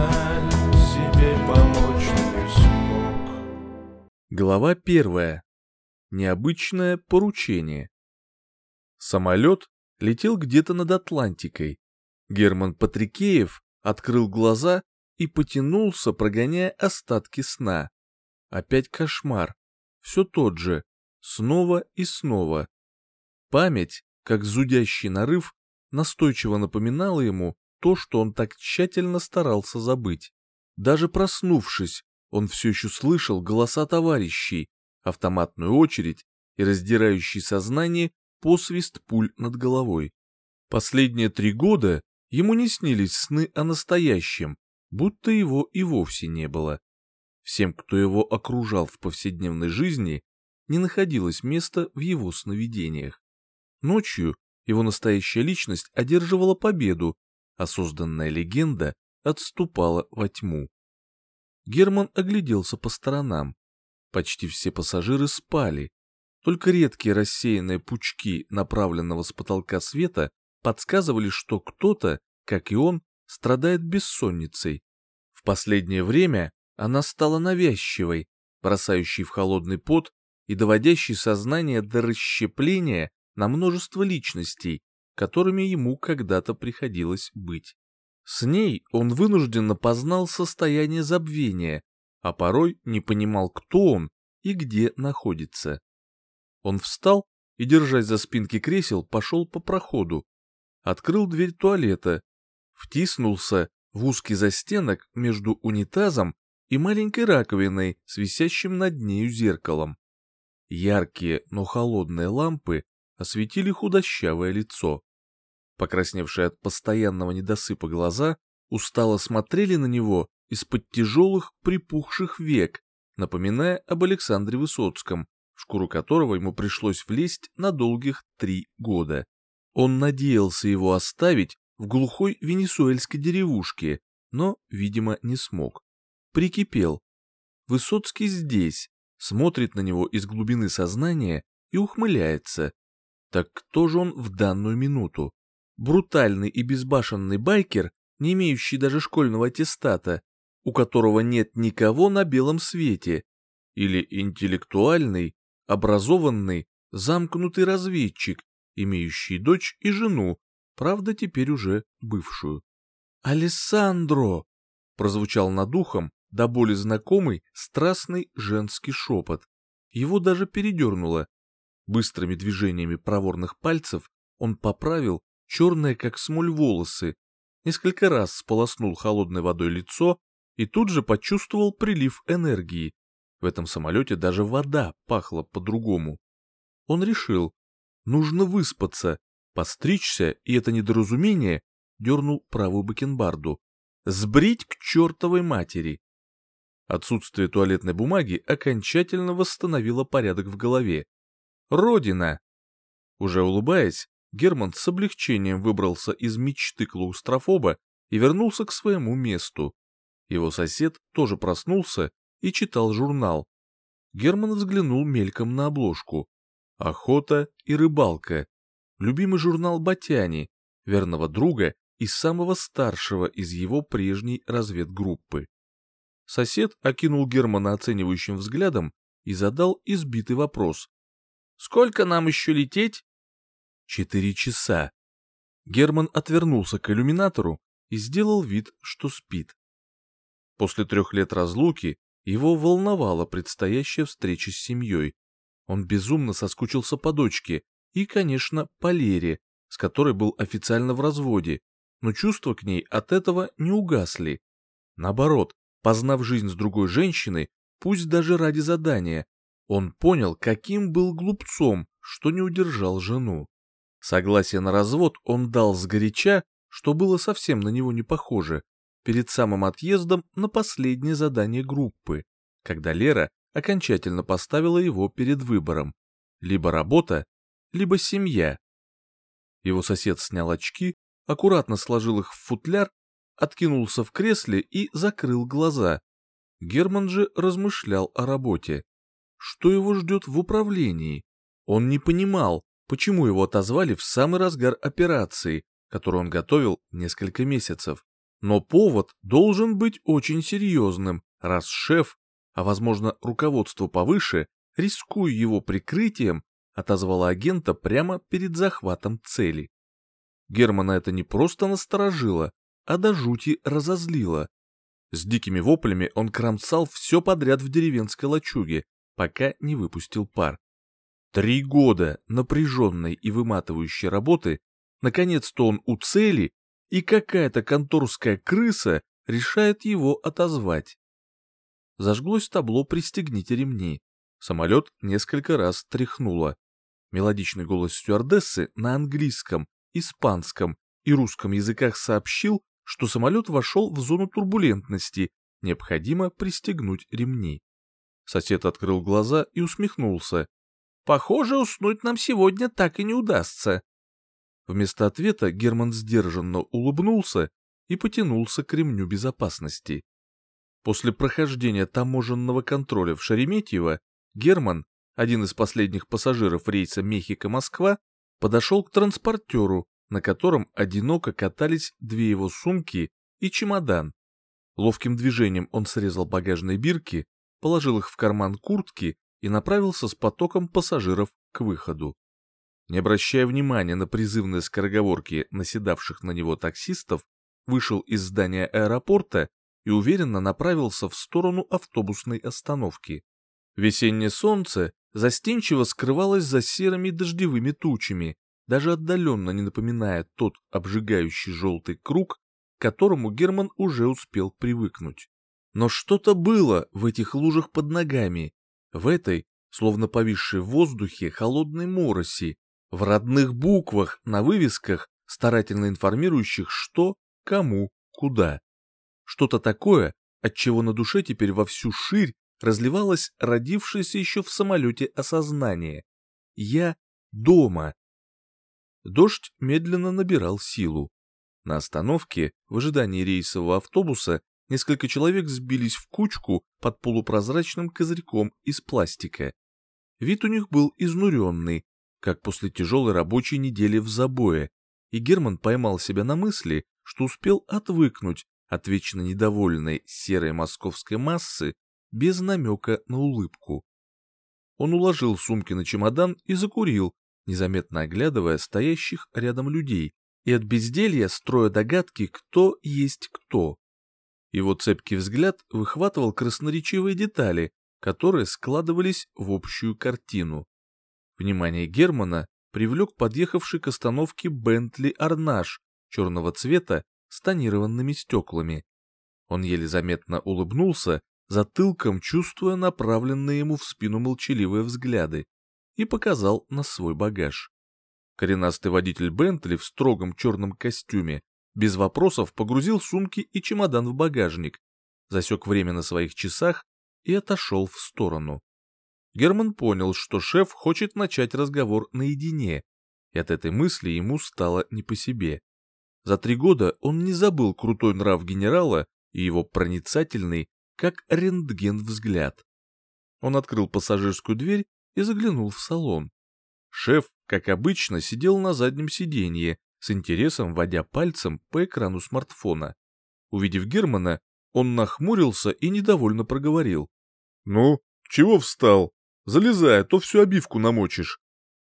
жаль, себе помочь не смог. Глава первая. Необычное поручение. Самолет летел где-то над Атлантикой. Герман Патрикеев открыл глаза и потянулся, прогоняя остатки сна. Опять кошмар. Все тот же. Снова и снова. Память, как зудящий нарыв, настойчиво напоминала ему то, что он так тщательно старался забыть. Даже проснувшись, он все еще слышал голоса товарищей, автоматную очередь и раздирающий сознание посвист пуль над головой. Последние три года ему не снились сны о настоящем, будто его и вовсе не было. Всем, кто его окружал в повседневной жизни, не находилось места в его сновидениях. Ночью его настоящая личность одерживала победу, а созданная легенда отступала во тьму. Герман огляделся по сторонам. Почти все пассажиры спали. Только редкие рассеянные пучки направленного с потолка света подсказывали, что кто-то, как и он, страдает бессонницей. В последнее время она стала навязчивой, бросающей в холодный пот и доводящей сознание до расщепления на множество личностей, которыми ему когда-то приходилось быть. С ней он вынужденно познал состояние забвения, а порой не понимал, кто он и где находится. Он встал и, держась за спинки кресел, пошел по проходу, открыл дверь туалета, втиснулся в узкий застенок между унитазом и маленькой раковиной с висящим над нею зеркалом. Яркие, но холодные лампы осветили худощавое лицо. Покрасневшие от постоянного недосыпа глаза устало смотрели на него из-под тяжелых припухших век, напоминая об Александре Высоцком, в шкуру которого ему пришлось влезть на долгих три года. Он надеялся его оставить в глухой венесуэльской деревушке, но, видимо, не смог. Прикипел. Высоцкий здесь, смотрит на него из глубины сознания и ухмыляется. Так кто же он в данную минуту? Брутальный и безбашенный байкер, не имеющий даже школьного аттестата, у которого нет никого на белом свете, или интеллектуальный, образованный, замкнутый разведчик, имеющий дочь и жену, правда теперь уже бывшую. «Алессандро!» прозвучал над ухом до боли знакомый страстный женский шепот. Его даже передернуло. Быстрыми движениями проворных пальцев он поправил черные как смоль волосы, несколько раз сполоснул холодной водой лицо и тут же почувствовал прилив энергии. В этом самолете даже вода пахла по-другому. Он решил, нужно выспаться, постричься, и это недоразумение дернул правую бакенбарду. Сбрить к чертовой матери. Отсутствие туалетной бумаги окончательно восстановило порядок в голове. Родина! Уже улыбаясь, Герман с облегчением выбрался из мечты клаустрофоба и вернулся к своему месту. Его сосед тоже проснулся и читал журнал. Герман взглянул мельком на обложку. Охота и рыбалка. Любимый журнал Батяни, верного друга и самого старшего из его прежней разведгруппы. Сосед окинул Германа оценивающим взглядом и задал избитый вопрос. «Сколько нам еще лететь?» «Четыре часа». Герман отвернулся к иллюминатору и сделал вид, что спит. После трех лет разлуки его волновала предстоящая встреча с семьей. Он безумно соскучился по дочке и, конечно, по Лере, с которой был официально в разводе, но чувства к ней от этого не угасли. Наоборот, Познав жизнь с другой женщиной, пусть даже ради задания, он понял, каким был глупцом, что не удержал жену. Согласие на развод он дал сгоряча, что было совсем на него не похоже, перед самым отъездом на последнее задание группы, когда Лера окончательно поставила его перед выбором. Либо работа, либо семья. Его сосед снял очки, аккуратно сложил их в футляр откинулся в кресле и закрыл глаза. Герман же размышлял о работе. Что его ждет в управлении? Он не понимал, почему его отозвали в самый разгар операции, которую он готовил несколько месяцев. Но повод должен быть очень серьезным, раз шеф, а возможно руководство повыше, рискуя его прикрытием, отозвало агента прямо перед захватом цели. Германа это не просто насторожило, а до жути разозлило. С дикими воплями он кромсал все подряд в деревенской лачуге, пока не выпустил пар. Три года напряженной и выматывающей работы, наконец-то он у цели, и какая-то конторская крыса решает его отозвать. Зажглось табло «Пристегните ремни». Самолет несколько раз тряхнуло. Мелодичный голос стюардессы на английском, испанском и русском языках сообщил, что самолет вошел в зону турбулентности, необходимо пристегнуть ремни. Сосед открыл глаза и усмехнулся. «Похоже, уснуть нам сегодня так и не удастся». Вместо ответа Герман сдержанно улыбнулся и потянулся к ремню безопасности. После прохождения таможенного контроля в Шереметьево Герман один из последних пассажиров рейса Мехико-Москва, подошел к транспортеру, на котором одиноко катались две его сумки и чемодан. Ловким движением он срезал багажные бирки, положил их в карман куртки и направился с потоком пассажиров к выходу. Не обращая внимания на призывные скороговорки наседавших на него таксистов, вышел из здания аэропорта и уверенно направился в сторону автобусной остановки. Весеннее солнце застенчиво скрывалась за серыми дождевыми тучами, даже отдаленно не напоминая тот обжигающий желтый круг, к которому Герман уже успел привыкнуть. Но что-то было в этих лужах под ногами, в этой, словно повисшей в воздухе, холодной мороси, в родных буквах на вывесках, старательно информирующих что, кому, куда. Что-то такое, от чего на душе теперь во всю ширь разливалось родившееся еще в самолете осознание. Я дома. Дождь медленно набирал силу. На остановке, в ожидании рейсового автобуса, несколько человек сбились в кучку под полупрозрачным козырьком из пластика. Вид у них был изнуренный, как после тяжелой рабочей недели в забое, и Герман поймал себя на мысли, что успел отвыкнуть от вечно недовольной серой московской массы без намека на улыбку. Он уложил сумки на чемодан и закурил, незаметно оглядывая стоящих рядом людей и от безделья строя догадки, кто есть кто. Его цепкий взгляд выхватывал красноречивые детали, которые складывались в общую картину. Внимание Германа привлек подъехавший к остановке Бентли Арнаш черного цвета с тонированными стеклами. Он еле заметно улыбнулся затылком чувствуя направленные ему в спину молчаливые взгляды, и показал на свой багаж. Коренастый водитель Бентли в строгом черном костюме без вопросов погрузил сумки и чемодан в багажник, засек время на своих часах и отошел в сторону. Герман понял, что шеф хочет начать разговор наедине, и от этой мысли ему стало не по себе. За три года он не забыл крутой нрав генерала и его проницательный, как рентген взгляд. Он открыл пассажирскую дверь и заглянул в салон. Шеф, как обычно, сидел на заднем сиденье, с интересом водя пальцем по экрану смартфона. Увидев Германа, он нахмурился и недовольно проговорил. «Ну, чего встал? Залезай, а то всю обивку намочишь».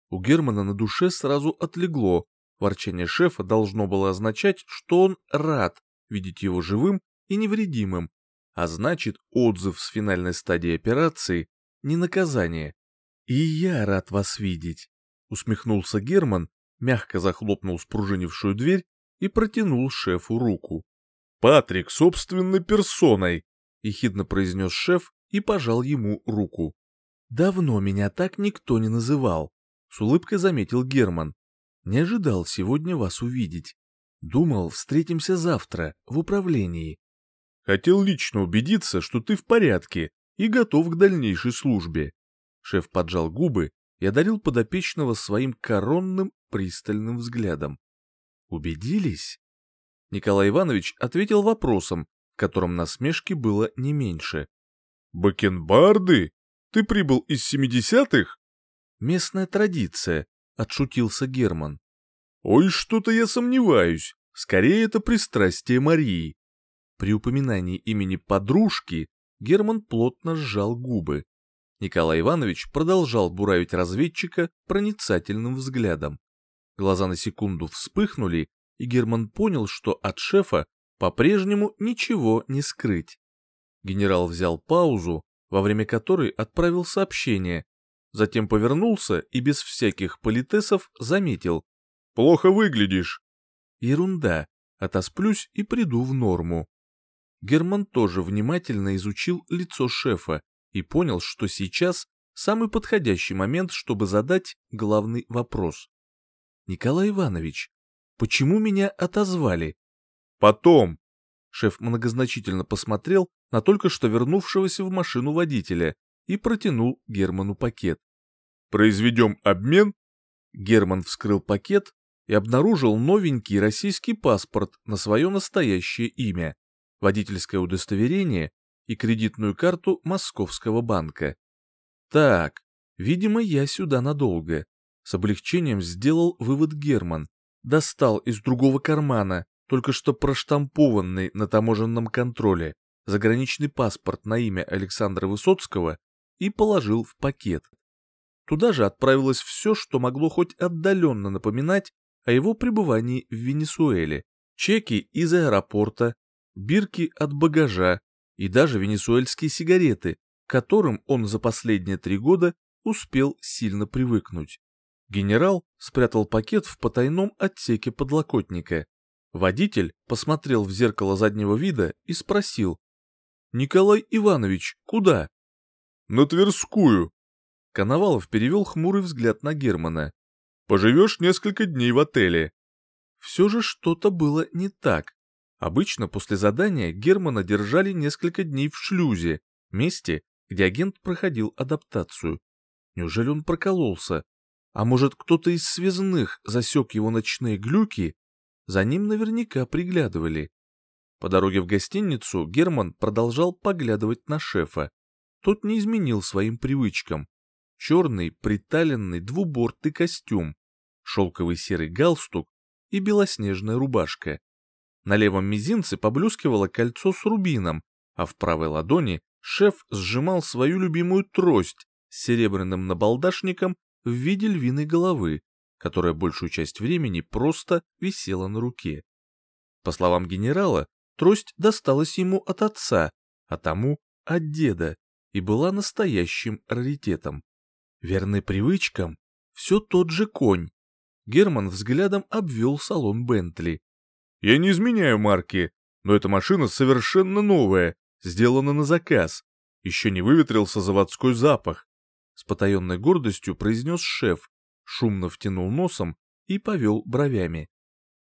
У Германа на душе сразу отлегло. Ворчание шефа должно было означать, что он рад видеть его живым и невредимым, а значит, отзыв с финальной стадии операции — не наказание. «И я рад вас видеть», — усмехнулся Герман, мягко захлопнул спружинившую дверь и протянул шефу руку. «Патрик собственной персоной», — ехидно произнес шеф и пожал ему руку. «Давно меня так никто не называл», — с улыбкой заметил Герман. «Не ожидал сегодня вас увидеть. Думал, встретимся завтра в управлении. Хотел лично убедиться, что ты в порядке и готов к дальнейшей службе. Шеф поджал губы и одарил подопечного своим коронным пристальным взглядом. Убедились? Николай Иванович ответил вопросом, в котором насмешки было не меньше. «Бакенбарды? Ты прибыл из семидесятых?» «Местная традиция», — отшутился Герман. «Ой, что-то я сомневаюсь», Скорее, это пристрастие Марии. При упоминании имени подружки Герман плотно сжал губы. Николай Иванович продолжал буравить разведчика проницательным взглядом. Глаза на секунду вспыхнули, и Герман понял, что от шефа по-прежнему ничего не скрыть. Генерал взял паузу, во время которой отправил сообщение, затем повернулся и без всяких политесов заметил. «Плохо выглядишь». Ерунда, отосплюсь и приду в норму. Герман тоже внимательно изучил лицо шефа и понял, что сейчас самый подходящий момент, чтобы задать главный вопрос. «Николай Иванович, почему меня отозвали?» «Потом». Шеф многозначительно посмотрел на только что вернувшегося в машину водителя и протянул Герману пакет. «Произведем обмен?» Герман вскрыл пакет и обнаружил новенький российский паспорт на свое настоящее имя, водительское удостоверение и кредитную карту Московского банка. Так, видимо, я сюда надолго. С облегчением сделал вывод Герман. Достал из другого кармана, только что проштампованный на таможенном контроле, заграничный паспорт на имя Александра Высоцкого и положил в пакет. Туда же отправилось все, что могло хоть отдаленно напоминать о его пребывании в Венесуэле. Чеки из аэропорта, бирки от багажа и даже венесуэльские сигареты, к которым он за последние три года успел сильно привыкнуть. Генерал спрятал пакет в потайном отсеке подлокотника. Водитель посмотрел в зеркало заднего вида и спросил. «Николай Иванович, куда?» «На Тверскую». Коновалов перевел хмурый взгляд на Германа. «Поживешь несколько дней в отеле». Все же что-то было не так. Обычно после задания Германа держали несколько дней в шлюзе, месте, где агент проходил адаптацию. Неужели он прокололся? А может, кто-то из связных засек его ночные глюки? За ним наверняка приглядывали. По дороге в гостиницу Герман продолжал поглядывать на шефа. Тот не изменил своим привычкам. Черный приталенный двубортный костюм, шелковый серый галстук и белоснежная рубашка. На левом мизинце поблескивало кольцо с рубином, а в правой ладони шеф сжимал свою любимую трость с серебряным набалдашником в виде львиной головы, которая большую часть времени просто висела на руке. По словам генерала, трость досталась ему от отца, а тому — от деда, и была настоящим раритетом. Верный привычкам, все тот же конь. Герман взглядом обвел салон Бентли, я не изменяю марки, но эта машина совершенно новая, сделана на заказ. Еще не выветрился заводской запах. С потаенной гордостью произнес шеф, шумно втянул носом и повел бровями.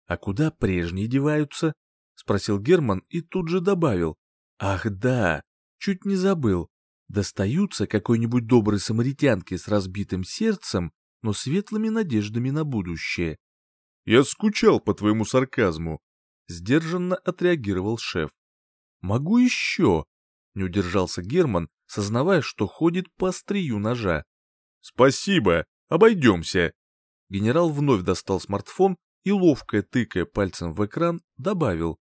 «А куда прежние деваются?» — спросил Герман и тут же добавил. «Ах да, чуть не забыл. Достаются какой-нибудь доброй самаритянке с разбитым сердцем, но светлыми надеждами на будущее. Я скучал по твоему сарказму. Сдержанно отреагировал шеф. Могу еще? Не удержался Герман, сознавая, что ходит по острию ножа. Спасибо, обойдемся. Генерал вновь достал смартфон и, ловко тыкая пальцем в экран, добавил.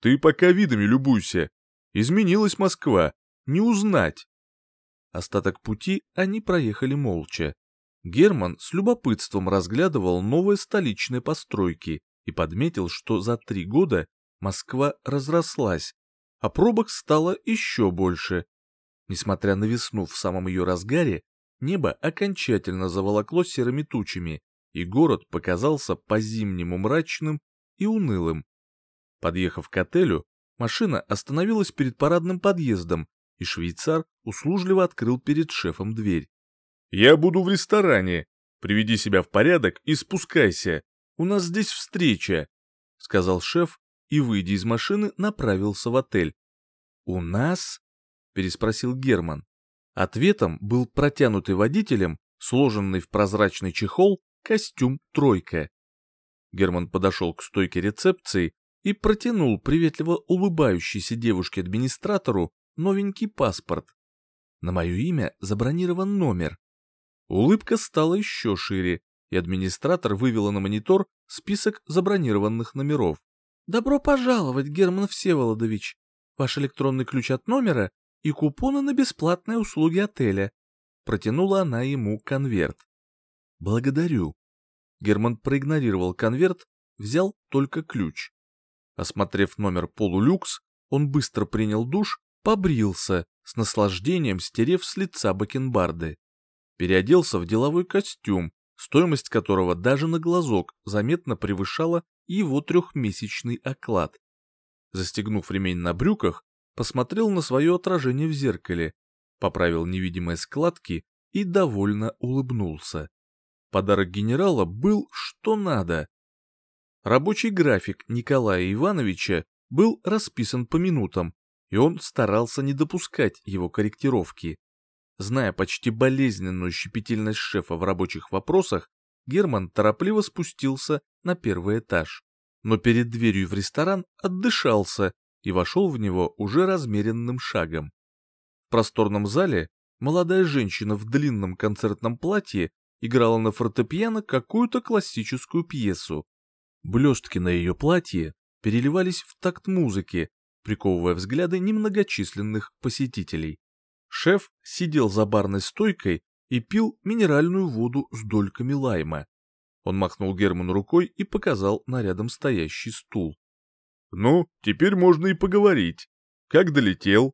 Ты пока видами любуйся. Изменилась Москва. Не узнать. Остаток пути они проехали молча. Герман с любопытством разглядывал новые столичные постройки и подметил, что за три года Москва разрослась, а пробок стало еще больше. Несмотря на весну в самом ее разгаре, небо окончательно заволокло серыми тучами, и город показался по-зимнему мрачным и унылым. Подъехав к отелю, машина остановилась перед парадным подъездом, и швейцар услужливо открыл перед шефом дверь. «Я буду в ресторане. Приведи себя в порядок и спускайся. У нас здесь встреча», — сказал шеф и, выйдя из машины, направился в отель. «У нас?» — переспросил Герман. Ответом был протянутый водителем, сложенный в прозрачный чехол, костюм «тройка». Герман подошел к стойке рецепции и протянул приветливо улыбающейся девушке-администратору новенький паспорт. На мое имя забронирован номер. Улыбка стала еще шире, и администратор вывела на монитор список забронированных номеров. Добро пожаловать, Герман Всеволодович. Ваш электронный ключ от номера и купоны на бесплатные услуги отеля. Протянула она ему конверт. Благодарю. Герман проигнорировал конверт, взял только ключ. Осмотрев номер полулюкс, он быстро принял душ, побрился, с наслаждением стерев с лица бакенбарды. Переоделся в деловой костюм, стоимость которого даже на глазок заметно превышала его трехмесячный оклад. Застегнув ремень на брюках, посмотрел на свое отражение в зеркале, поправил невидимые складки и довольно улыбнулся. Подарок генерала был что надо. Рабочий график Николая Ивановича был расписан по минутам, и он старался не допускать его корректировки. Зная почти болезненную щепетильность шефа в рабочих вопросах, Герман торопливо спустился на первый этаж. Но перед дверью в ресторан отдышался и вошел в него уже размеренным шагом. В просторном зале молодая женщина в длинном концертном платье играла на фортепиано какую-то классическую пьесу. Блестки на ее платье переливались в такт музыки, приковывая взгляды немногочисленных посетителей. Шеф сидел за барной стойкой и пил минеральную воду с дольками лайма. Он махнул Герману рукой и показал на рядом стоящий стул. «Ну, теперь можно и поговорить. Как долетел?»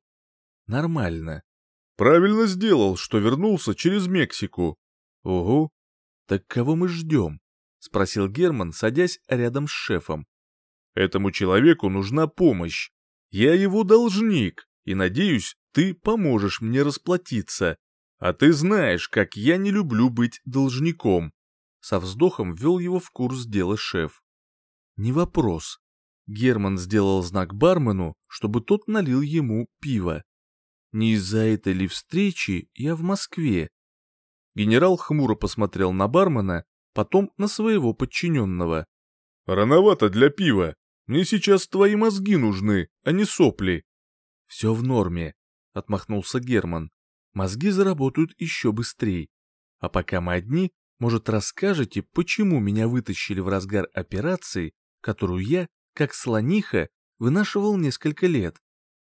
«Нормально». «Правильно сделал, что вернулся через Мексику». «Угу. Так кого мы ждем?» — спросил Герман, садясь рядом с шефом. «Этому человеку нужна помощь. Я его должник, и, надеюсь, ты поможешь мне расплатиться. А ты знаешь, как я не люблю быть должником». Со вздохом ввел его в курс дела шеф. «Не вопрос. Герман сделал знак бармену, чтобы тот налил ему пиво. Не из-за этой ли встречи я в Москве? Генерал хмуро посмотрел на бармена, потом на своего подчиненного. «Рановато для пива. Мне сейчас твои мозги нужны, а не сопли». «Все в норме», — отмахнулся Герман. «Мозги заработают еще быстрее. А пока мы одни, может, расскажете, почему меня вытащили в разгар операции, которую я как слониха, вынашивал несколько лет.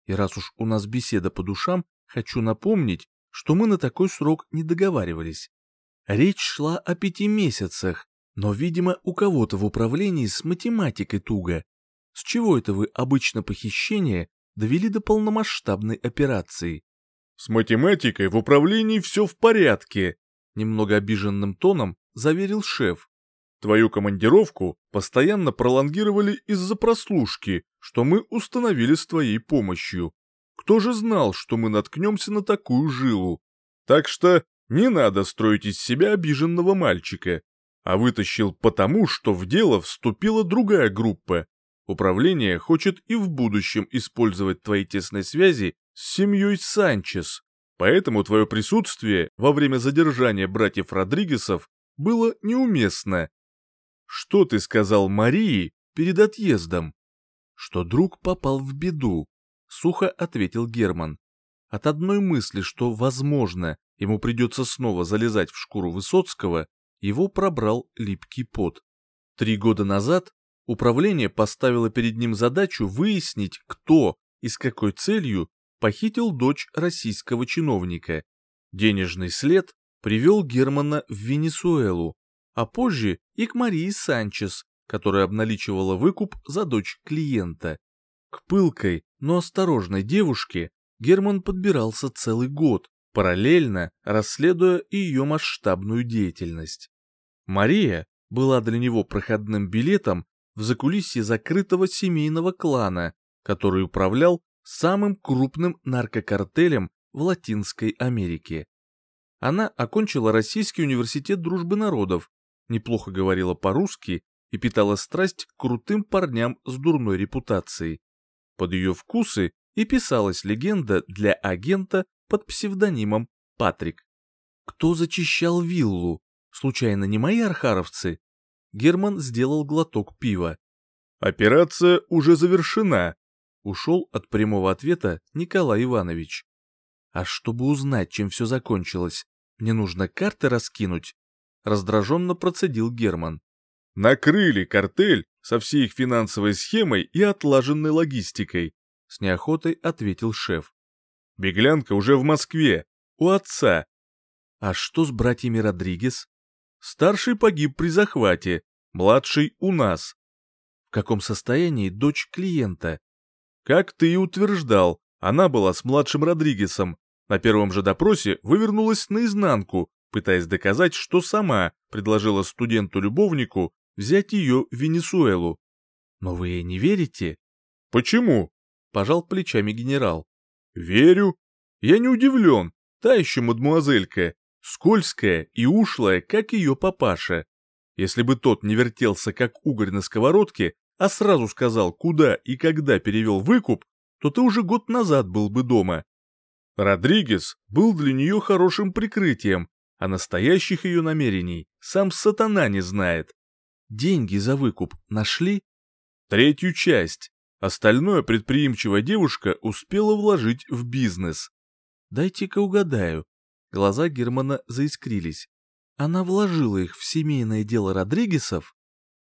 И раз уж у нас беседа по душам, хочу напомнить, что мы на такой срок не договаривались. Речь шла о пяти месяцах, но, видимо, у кого-то в управлении с математикой туго. С чего это вы обычно похищение довели до полномасштабной операции? С математикой в управлении все в порядке, немного обиженным тоном заверил шеф. Твою командировку постоянно пролонгировали из-за прослушки, что мы установили с твоей помощью. Кто же знал, что мы наткнемся на такую жилу? Так что не надо строить из себя обиженного мальчика. А вытащил потому, что в дело вступила другая группа. Управление хочет и в будущем использовать твои тесные связи с семьей Санчес. Поэтому твое присутствие во время задержания братьев Родригесов было неуместно. Что ты сказал Марии перед отъездом? Что друг попал в беду, сухо ответил Герман. От одной мысли, что, возможно, ему придется снова залезать в шкуру Высоцкого, его пробрал липкий пот. Три года назад управление поставило перед ним задачу выяснить, кто и с какой целью похитил дочь российского чиновника. Денежный след привел Германа в Венесуэлу, а позже и к Марии Санчес, которая обналичивала выкуп за дочь клиента. К пылкой, но осторожной девушке Герман подбирался целый год, параллельно расследуя ее масштабную деятельность. Мария была для него проходным билетом в закулисье закрытого семейного клана, который управлял самым крупным наркокартелем в Латинской Америке. Она окончила Российский университет дружбы народов неплохо говорила по-русски и питала страсть к крутым парням с дурной репутацией. Под ее вкусы и писалась легенда для агента под псевдонимом Патрик. Кто зачищал виллу? Случайно не мои архаровцы? Герман сделал глоток пива. Операция уже завершена. Ушел от прямого ответа Николай Иванович. А чтобы узнать, чем все закончилось, мне нужно карты раскинуть раздраженно процедил Герман. Накрыли картель со всей их финансовой схемой и отлаженной логистикой», — с неохотой ответил шеф. «Беглянка уже в Москве, у отца». «А что с братьями Родригес?» «Старший погиб при захвате, младший у нас». «В каком состоянии дочь клиента?» «Как ты и утверждал, она была с младшим Родригесом. На первом же допросе вывернулась наизнанку, пытаясь доказать, что сама предложила студенту-любовнику взять ее в Венесуэлу. «Но вы ей не верите?» «Почему?» — пожал плечами генерал. «Верю. Я не удивлен. Та еще мадмуазелька, скользкая и ушлая, как ее папаша. Если бы тот не вертелся, как угорь на сковородке, а сразу сказал, куда и когда перевел выкуп, то ты уже год назад был бы дома. Родригес был для нее хорошим прикрытием, а настоящих ее намерений сам сатана не знает. Деньги за выкуп нашли? Третью часть. Остальное предприимчивая девушка успела вложить в бизнес. Дайте-ка угадаю. Глаза Германа заискрились. Она вложила их в семейное дело Родригесов?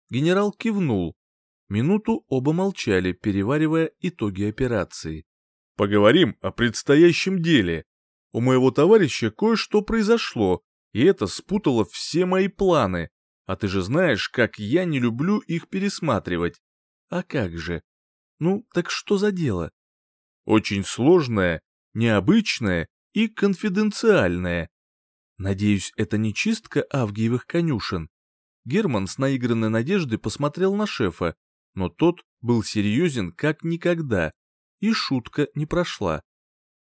Генерал кивнул. Минуту оба молчали, переваривая итоги операции. Поговорим о предстоящем деле. У моего товарища кое-что произошло, и это спутало все мои планы. А ты же знаешь, как я не люблю их пересматривать. А как же? Ну, так что за дело? Очень сложное, необычное и конфиденциальное. Надеюсь, это не чистка Авгиевых конюшен. Герман с наигранной надеждой посмотрел на шефа, но тот был серьезен как никогда и шутка не прошла.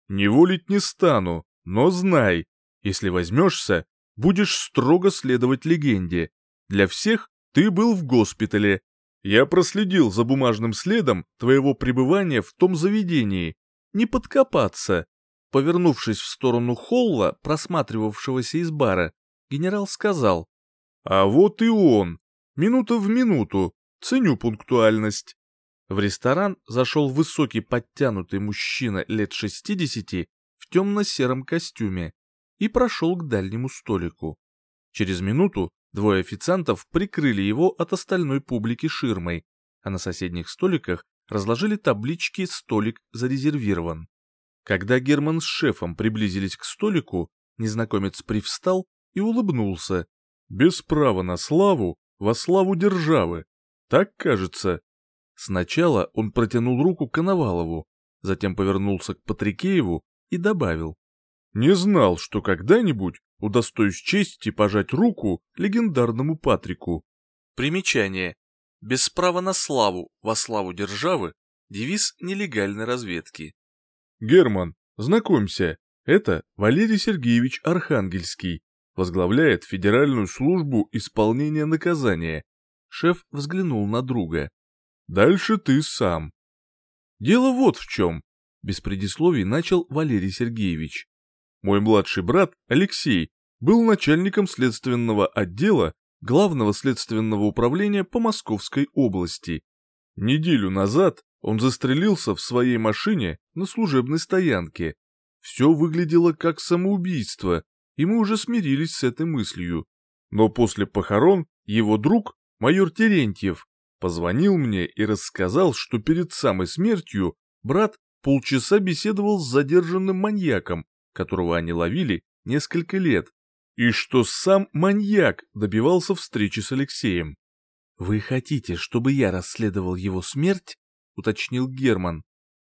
«Не волить не стану, но знай, если возьмешься, будешь строго следовать легенде. Для всех ты был в госпитале. Я проследил за бумажным следом твоего пребывания в том заведении. Не подкопаться». Повернувшись в сторону холла, просматривавшегося из бара, генерал сказал. «А вот и он. Минута в минуту. Ценю пунктуальность». В ресторан зашел высокий подтянутый мужчина лет 60 в темно-сером костюме и прошел к дальнему столику. Через минуту двое официантов прикрыли его от остальной публики ширмой, а на соседних столиках разложили таблички «Столик зарезервирован». Когда Герман с шефом приблизились к столику, незнакомец привстал и улыбнулся. «Без права на славу, во славу державы. Так кажется». Сначала он протянул руку Коновалову, затем повернулся к Патрикееву и добавил. «Не знал, что когда-нибудь удостоюсь чести пожать руку легендарному Патрику». Примечание. Без права на славу, во славу державы, девиз нелегальной разведки. «Герман, знакомься, это Валерий Сергеевич Архангельский, возглавляет Федеральную службу исполнения наказания». Шеф взглянул на друга. Дальше ты сам. Дело вот в чем, без предисловий начал Валерий Сергеевич. Мой младший брат Алексей был начальником следственного отдела Главного следственного управления по Московской области. Неделю назад он застрелился в своей машине на служебной стоянке. Все выглядело как самоубийство, и мы уже смирились с этой мыслью. Но после похорон его друг, майор Терентьев, Позвонил мне и рассказал, что перед самой смертью брат полчаса беседовал с задержанным маньяком, которого они ловили несколько лет, и что сам маньяк добивался встречи с Алексеем. «Вы хотите, чтобы я расследовал его смерть?» — уточнил Герман.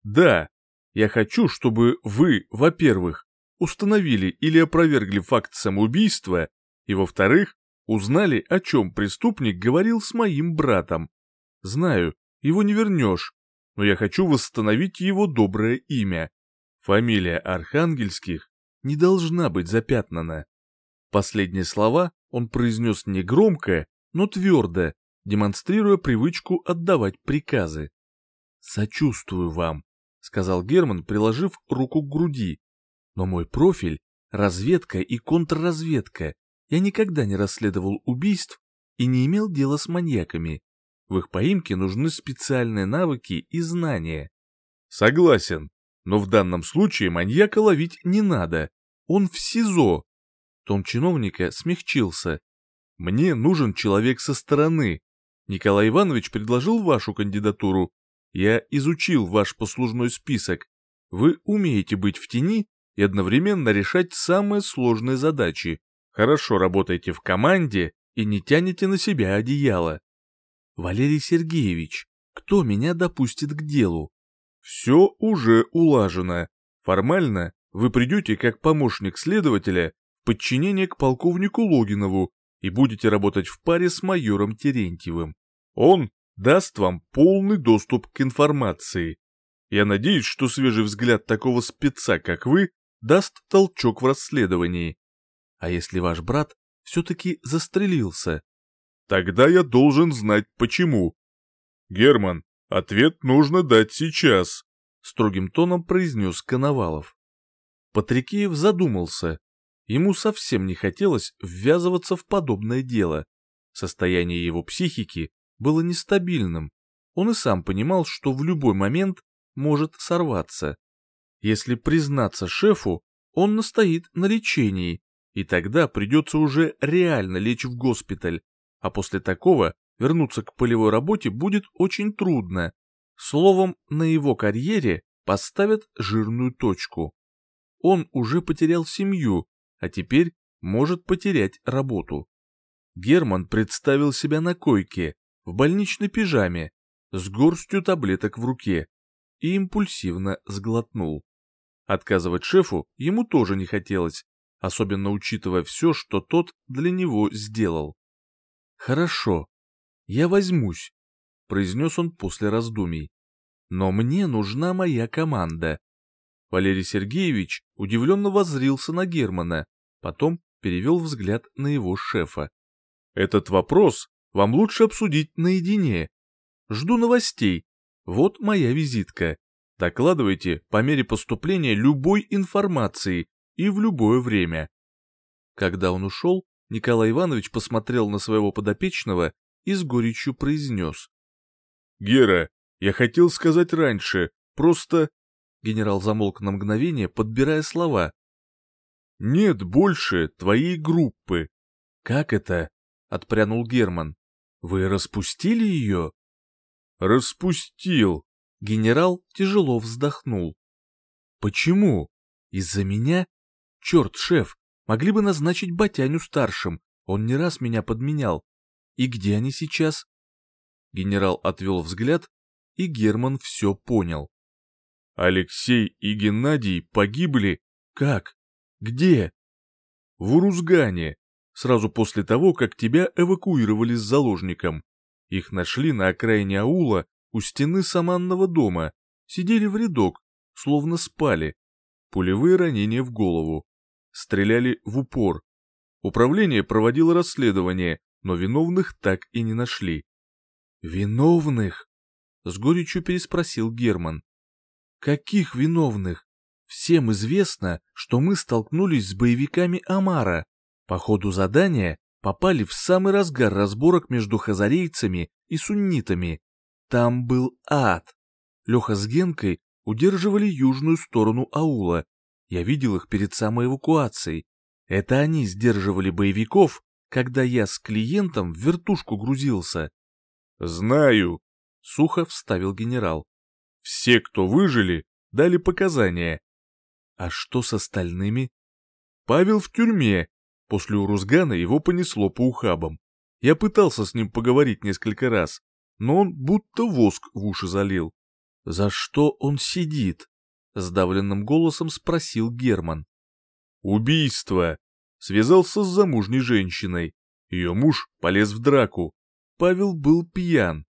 «Да, я хочу, чтобы вы, во-первых, установили или опровергли факт самоубийства, и, во-вторых, узнали, о чем преступник говорил с моим братом. Знаю, его не вернешь, но я хочу восстановить его доброе имя. Фамилия Архангельских не должна быть запятнана. Последние слова он произнес не громко, но твердо, демонстрируя привычку отдавать приказы. «Сочувствую вам», — сказал Герман, приложив руку к груди. «Но мой профиль — разведка и контрразведка. Я никогда не расследовал убийств и не имел дела с маньяками. В их поимке нужны специальные навыки и знания. Согласен, но в данном случае маньяка ловить не надо. Он в СИЗО. Тон чиновника смягчился. Мне нужен человек со стороны. Николай Иванович предложил вашу кандидатуру. Я изучил ваш послужной список. Вы умеете быть в тени и одновременно решать самые сложные задачи. Хорошо работаете в команде и не тянете на себя одеяло. Валерий Сергеевич, кто меня допустит к делу? Все уже улажено. Формально вы придете как помощник следователя в подчинение к полковнику Логинову и будете работать в паре с майором Терентьевым. Он даст вам полный доступ к информации. Я надеюсь, что свежий взгляд такого спеца, как вы, даст толчок в расследовании. А если ваш брат все-таки застрелился? Тогда я должен знать почему. Герман, ответ нужно дать сейчас, строгим тоном произнес Коновалов. Патрикеев задумался. Ему совсем не хотелось ввязываться в подобное дело. Состояние его психики было нестабильным. Он и сам понимал, что в любой момент может сорваться. Если признаться шефу, он настоит на лечении, и тогда придется уже реально лечь в госпиталь, а после такого вернуться к полевой работе будет очень трудно. Словом, на его карьере поставят жирную точку. Он уже потерял семью, а теперь может потерять работу. Герман представил себя на койке, в больничной пижаме, с горстью таблеток в руке, и импульсивно сглотнул. Отказывать шефу ему тоже не хотелось, особенно учитывая все, что тот для него сделал. «Хорошо, я возьмусь», — произнес он после раздумий. «Но мне нужна моя команда». Валерий Сергеевич удивленно воззрился на Германа, потом перевел взгляд на его шефа. «Этот вопрос вам лучше обсудить наедине. Жду новостей. Вот моя визитка. Докладывайте по мере поступления любой информации и в любое время. Когда он ушел, Николай Иванович посмотрел на своего подопечного и с горечью произнес. «Гера, я хотел сказать раньше, просто...» Генерал замолк на мгновение, подбирая слова. «Нет больше твоей группы». «Как это?» — отпрянул Герман. «Вы распустили ее?» «Распустил», Генерал тяжело вздохнул. «Почему? Из-за меня? Черт, шеф, могли бы назначить Батяню старшим, он не раз меня подменял. И где они сейчас?» Генерал отвел взгляд, и Герман все понял. «Алексей и Геннадий погибли? Как? Где?» «В Урузгане, сразу после того, как тебя эвакуировали с заложником. Их нашли на окраине аула у стены саманного дома, сидели в рядок, словно спали. Пулевые ранения в голову. Стреляли в упор. Управление проводило расследование, но виновных так и не нашли. «Виновных?» — с горечью переспросил Герман. «Каких виновных? Всем известно, что мы столкнулись с боевиками Амара. По ходу задания попали в самый разгар разборок между хазарейцами и суннитами. Там был ад. Леха с Генкой удерживали южную сторону аула. Я видел их перед самой эвакуацией. Это они сдерживали боевиков, когда я с клиентом в вертушку грузился. «Знаю», — сухо вставил генерал. «Все, кто выжили, дали показания». «А что с остальными?» «Павел в тюрьме. После Урузгана его понесло по ухабам. Я пытался с ним поговорить несколько раз, но он будто воск в уши залил. «За что он сидит?» — сдавленным голосом спросил Герман. «Убийство!» Связался с замужней женщиной. Ее муж полез в драку. Павел был пьян.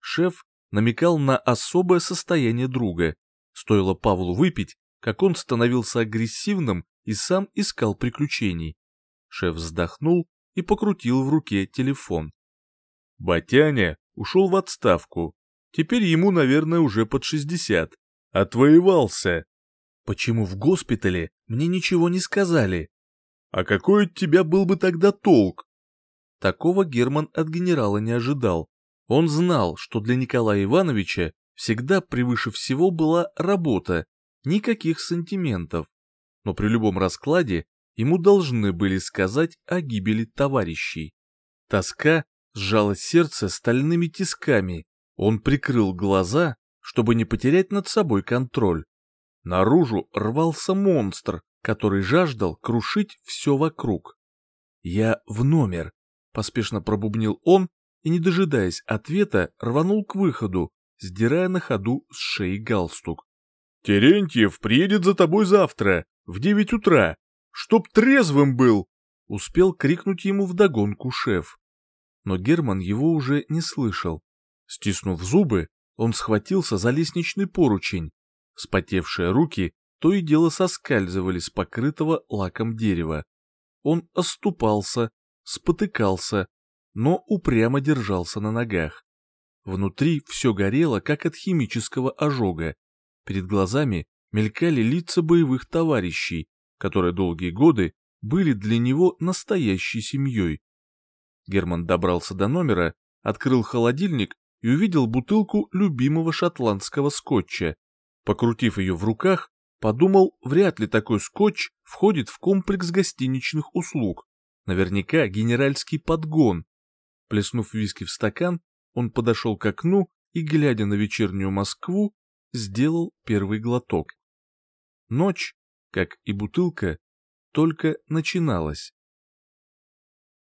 Шеф намекал на особое состояние друга. Стоило Павлу выпить, как он становился агрессивным и сам искал приключений. Шеф вздохнул и покрутил в руке телефон. Батяня ушел в отставку. Теперь ему, наверное, уже под 60. Отвоевался. Почему в госпитале мне ничего не сказали? А какой от тебя был бы тогда толк? Такого Герман от генерала не ожидал. Он знал, что для Николая Ивановича всегда превыше всего была работа, никаких сантиментов. Но при любом раскладе ему должны были сказать о гибели товарищей. Тоска Сжалось сердце стальными тисками. Он прикрыл глаза, чтобы не потерять над собой контроль. Наружу рвался монстр, который жаждал крушить все вокруг. «Я в номер», — поспешно пробубнил он и, не дожидаясь ответа, рванул к выходу, сдирая на ходу с шеи галстук. «Терентьев приедет за тобой завтра, в девять утра, чтоб трезвым был!» — успел крикнуть ему вдогонку шеф. Но Герман его уже не слышал. Стиснув зубы, он схватился за лестничный поручень. Вспотевшие руки то и дело соскальзывали с покрытого лаком дерева. Он оступался, спотыкался, но упрямо держался на ногах. Внутри все горело, как от химического ожога. Перед глазами мелькали лица боевых товарищей, которые долгие годы были для него настоящей семьей. Герман добрался до номера, открыл холодильник и увидел бутылку любимого шотландского скотча. Покрутив ее в руках, подумал, вряд ли такой скотч входит в комплекс гостиничных услуг. Наверняка генеральский подгон. Плеснув виски в стакан, он подошел к окну и, глядя на вечернюю Москву, сделал первый глоток. Ночь, как и бутылка, только начиналась.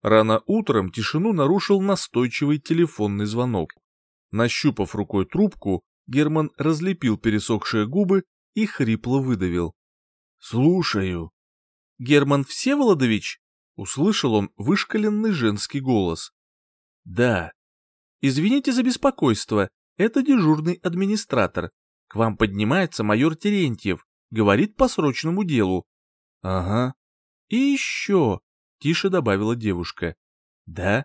Рано утром тишину нарушил настойчивый телефонный звонок. Нащупав рукой трубку, Герман разлепил пересохшие губы и хрипло выдавил. «Слушаю». «Герман Всеволодович?» — услышал он вышкаленный женский голос. «Да». «Извините за беспокойство, это дежурный администратор. К вам поднимается майор Терентьев, говорит по срочному делу». «Ага». «И еще», — тише добавила девушка. «Да?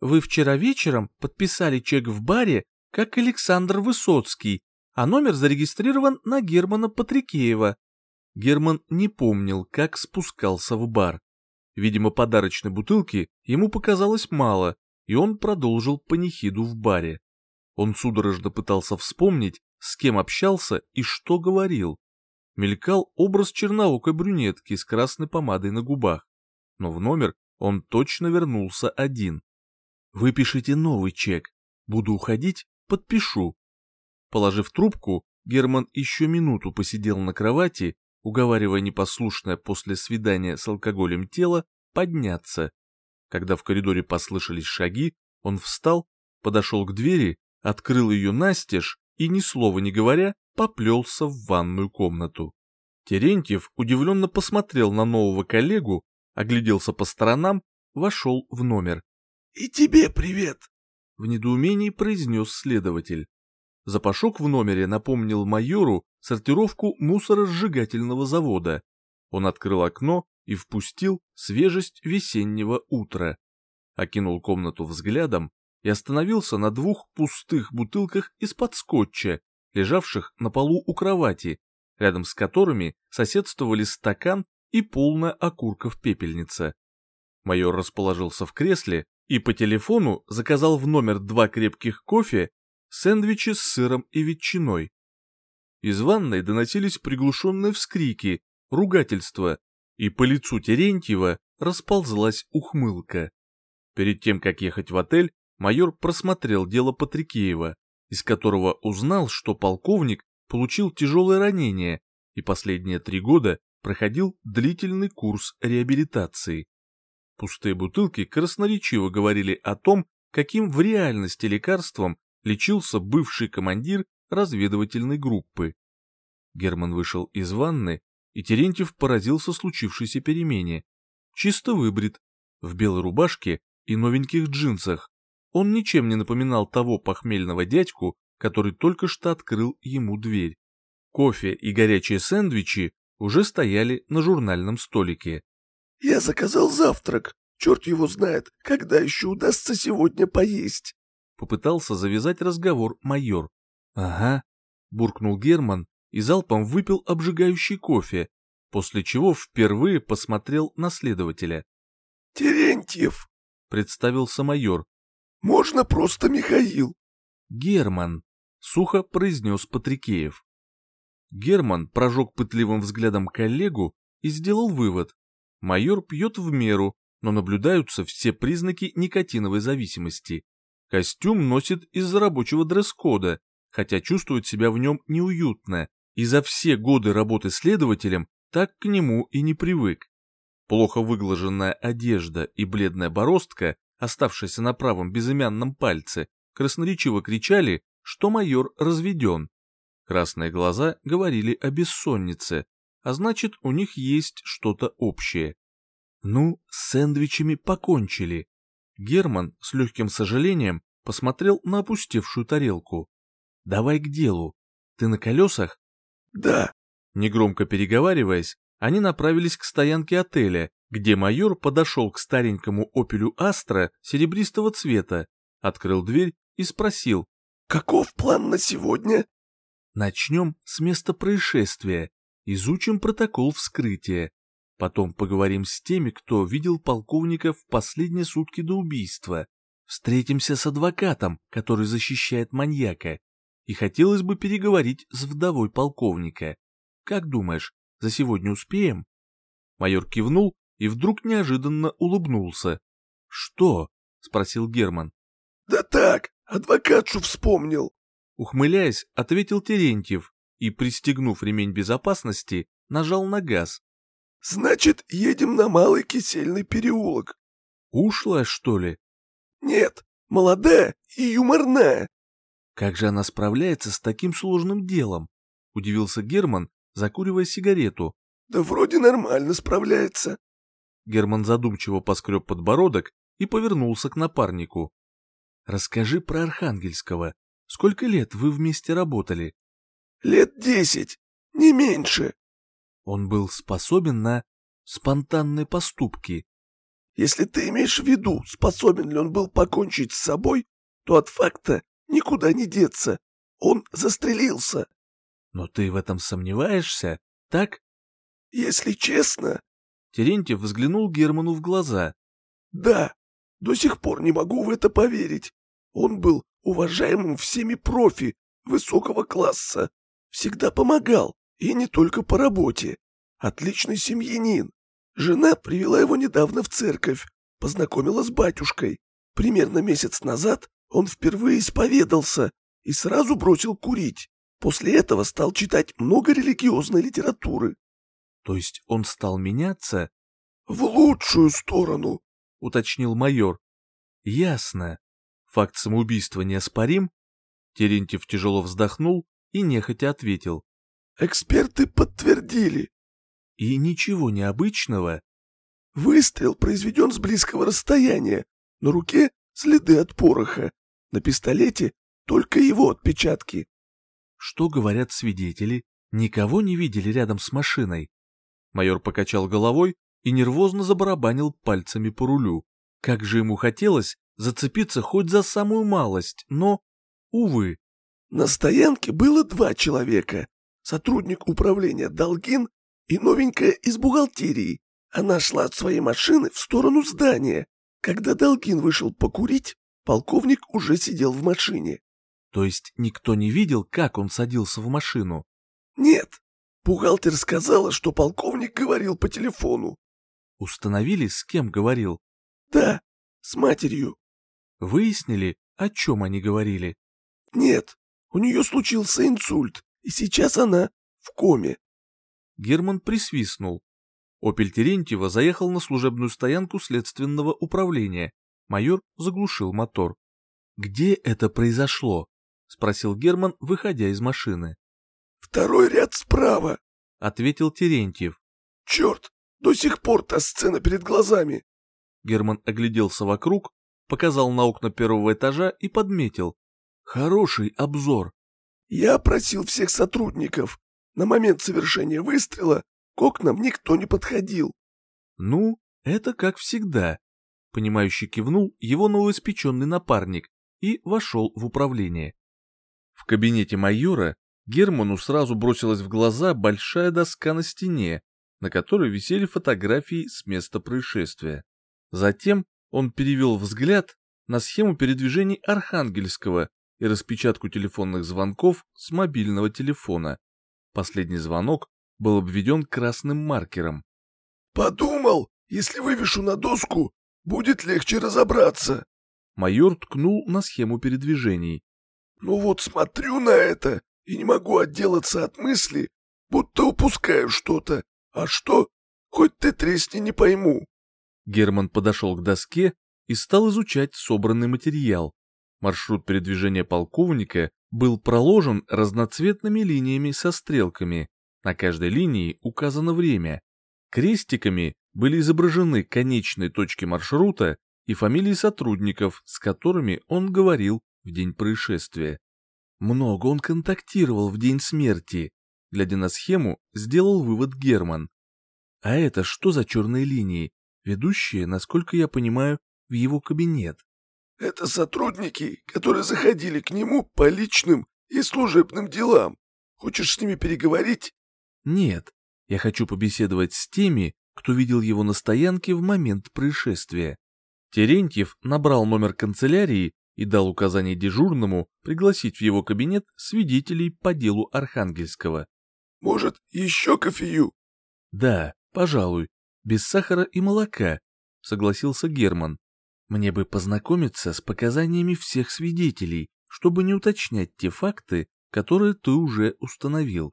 Вы вчера вечером подписали чек в баре, как Александр Высоцкий, а номер зарегистрирован на Германа Патрикеева». Герман не помнил, как спускался в бар. Видимо, подарочной бутылки ему показалось мало, и он продолжил панихиду в баре. Он судорожно пытался вспомнить, с кем общался и что говорил. Мелькал образ черноокой брюнетки с красной помадой на губах но в номер он точно вернулся один. «Выпишите новый чек. Буду уходить, подпишу». Положив трубку, Герман еще минуту посидел на кровати, уговаривая непослушное после свидания с алкоголем тело подняться. Когда в коридоре послышались шаги, он встал, подошел к двери, открыл ее настежь и, ни слова не говоря, поплелся в ванную комнату. Терентьев удивленно посмотрел на нового коллегу, огляделся по сторонам, вошел в номер. «И тебе привет!» — в недоумении произнес следователь. Запашок в номере напомнил майору сортировку мусоросжигательного завода. Он открыл окно и впустил свежесть весеннего утра. Окинул комнату взглядом и остановился на двух пустых бутылках из-под скотча, лежавших на полу у кровати, рядом с которыми соседствовали стакан и полная окурков пепельница. Майор расположился в кресле и по телефону заказал в номер два крепких кофе, сэндвичи с сыром и ветчиной. Из ванной доносились приглушенные вскрики, ругательства, и по лицу Терентьева расползлась ухмылка. Перед тем, как ехать в отель, майор просмотрел дело Патрикеева, из которого узнал, что полковник получил тяжелое ранение и последние три года проходил длительный курс реабилитации. Пустые бутылки красноречиво говорили о том, каким в реальности лекарством лечился бывший командир разведывательной группы. Герман вышел из ванны, и Терентьев поразился случившейся перемене. Чисто выбрит, в белой рубашке и новеньких джинсах. Он ничем не напоминал того похмельного дядьку, который только что открыл ему дверь. Кофе и горячие сэндвичи уже стояли на журнальном столике. «Я заказал завтрак. Черт его знает, когда еще удастся сегодня поесть?» Попытался завязать разговор майор. «Ага», — буркнул Герман и залпом выпил обжигающий кофе, после чего впервые посмотрел на следователя. «Терентьев», — представился майор. «Можно просто Михаил». «Герман», — сухо произнес Патрикеев. Герман прожег пытливым взглядом коллегу и сделал вывод. Майор пьет в меру, но наблюдаются все признаки никотиновой зависимости. Костюм носит из-за рабочего дресс-кода, хотя чувствует себя в нем неуютно, и за все годы работы следователем так к нему и не привык. Плохо выглаженная одежда и бледная бороздка, оставшаяся на правом безымянном пальце, красноречиво кричали, что майор разведен. Красные глаза говорили о бессоннице, а значит, у них есть что-то общее. Ну, с сэндвичами покончили. Герман с легким сожалением посмотрел на опустевшую тарелку. Давай к делу. Ты на колесах? Да. Негромко переговариваясь, они направились к стоянке отеля, где майор подошел к старенькому опелю Астра серебристого цвета, открыл дверь и спросил. «Каков план на сегодня?» «Начнем с места происшествия, изучим протокол вскрытия, потом поговорим с теми, кто видел полковника в последние сутки до убийства, встретимся с адвокатом, который защищает маньяка, и хотелось бы переговорить с вдовой полковника. Как думаешь, за сегодня успеем?» Майор кивнул и вдруг неожиданно улыбнулся. «Что?» — спросил Герман. «Да так, адвокатшу вспомнил!» Ухмыляясь, ответил Терентьев и, пристегнув ремень безопасности, нажал на газ. «Значит, едем на Малый Кисельный переулок». «Ушлая, что ли?» «Нет, молодая и юморная». «Как же она справляется с таким сложным делом?» — удивился Герман, закуривая сигарету. «Да вроде нормально справляется». Герман задумчиво поскреб подбородок и повернулся к напарнику. «Расскажи про Архангельского. Сколько лет вы вместе работали?» «Лет десять, не меньше». Он был способен на спонтанные поступки. «Если ты имеешь в виду, способен ли он был покончить с собой, то от факта никуда не деться. Он застрелился». «Но ты в этом сомневаешься, так?» «Если честно...» Терентьев взглянул Герману в глаза. «Да, до сих пор не могу в это поверить. Он был уважаемым всеми профи высокого класса, всегда помогал, и не только по работе. Отличный семьянин. Жена привела его недавно в церковь, познакомила с батюшкой. Примерно месяц назад он впервые исповедался и сразу бросил курить. После этого стал читать много религиозной литературы. То есть он стал меняться? В лучшую сторону, уточнил майор. Ясно. Факт самоубийства неоспорим? Терентьев тяжело вздохнул и нехотя ответил. Эксперты подтвердили. И ничего необычного? Выстрел произведен с близкого расстояния. На руке следы от пороха. На пистолете только его отпечатки. Что говорят свидетели? Никого не видели рядом с машиной? Майор покачал головой и нервозно забарабанил пальцами по рулю. Как же ему хотелось зацепиться хоть за самую малость, но, увы. На стоянке было два человека. Сотрудник управления Долгин и новенькая из бухгалтерии. Она шла от своей машины в сторону здания. Когда Долгин вышел покурить, полковник уже сидел в машине. То есть никто не видел, как он садился в машину? Нет. Бухгалтер сказала, что полковник говорил по телефону. Установили, с кем говорил? Да, с матерью. Выяснили, о чем они говорили? Нет, у нее случился инсульт, и сейчас она в коме. Герман присвистнул. Опель Терентьева заехал на служебную стоянку следственного управления. Майор заглушил мотор. «Где это произошло?» — спросил Герман, выходя из машины. «Второй ряд справа», — ответил Терентьев. «Черт, до сих пор та сцена перед глазами». Герман огляделся вокруг, показал на окна первого этажа и подметил. «Хороший обзор». «Я просил всех сотрудников. На момент совершения выстрела к окнам никто не подходил». «Ну, это как всегда», — понимающе кивнул его новоиспеченный напарник и вошел в управление. В кабинете майора Герману сразу бросилась в глаза большая доска на стене, на которой висели фотографии с места происшествия. Затем он перевел взгляд на схему передвижений Архангельского и распечатку телефонных звонков с мобильного телефона. Последний звонок был обведен красным маркером. «Подумал, Если вывешу на доску, будет легче разобраться. Майор ткнул на схему передвижений. Ну вот смотрю на это и не могу отделаться от мысли, будто упускаю что-то. А что? Хоть ты тресни, не пойму. Герман подошел к доске и стал изучать собранный материал. Маршрут передвижения полковника был проложен разноцветными линиями со стрелками. На каждой линии указано время. Крестиками были изображены конечные точки маршрута и фамилии сотрудников, с которыми он говорил в день происшествия. Много он контактировал в день смерти. Глядя на схему, сделал вывод Герман. А это что за черные линии, ведущие, насколько я понимаю, в его кабинет? Это сотрудники, которые заходили к нему по личным и служебным делам. Хочешь с ними переговорить? Нет, я хочу побеседовать с теми, кто видел его на стоянке в момент происшествия. Терентьев набрал номер канцелярии и дал указание дежурному пригласить в его кабинет свидетелей по делу Архангельского. «Может, еще кофею?» «Да, пожалуй, без сахара и молока», — согласился Герман. «Мне бы познакомиться с показаниями всех свидетелей, чтобы не уточнять те факты, которые ты уже установил».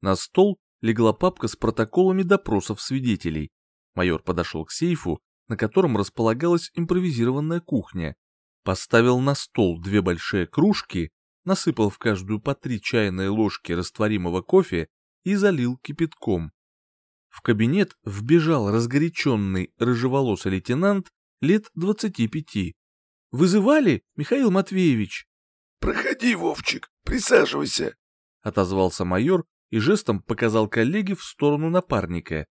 На стол легла папка с протоколами допросов свидетелей. Майор подошел к сейфу, на котором располагалась импровизированная кухня, поставил на стол две большие кружки, насыпал в каждую по три чайные ложки растворимого кофе и залил кипятком. В кабинет вбежал разгоряченный рыжеволосый лейтенант лет двадцати пяти. «Вызывали, Михаил Матвеевич?» «Проходи, Вовчик, присаживайся», — отозвался майор и жестом показал коллеге в сторону напарника.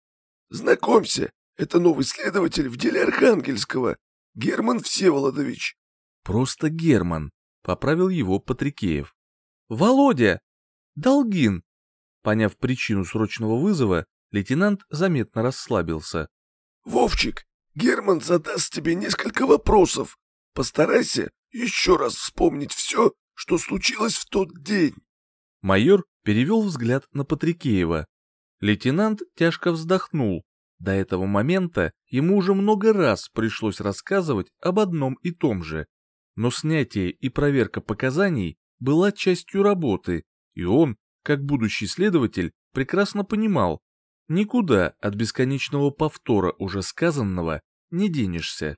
«Знакомься, это новый следователь в деле Архангельского, Герман Всеволодович». «Просто Герман», — поправил его Патрикеев. «Володя! Долгин!» Поняв причину срочного вызова, Лейтенант заметно расслабился. «Вовчик, Герман задаст тебе несколько вопросов. Постарайся еще раз вспомнить все, что случилось в тот день». Майор перевел взгляд на Патрикеева. Лейтенант тяжко вздохнул. До этого момента ему уже много раз пришлось рассказывать об одном и том же. Но снятие и проверка показаний была частью работы, и он, как будущий следователь, прекрасно понимал, Никуда от бесконечного повтора уже сказанного не денешься.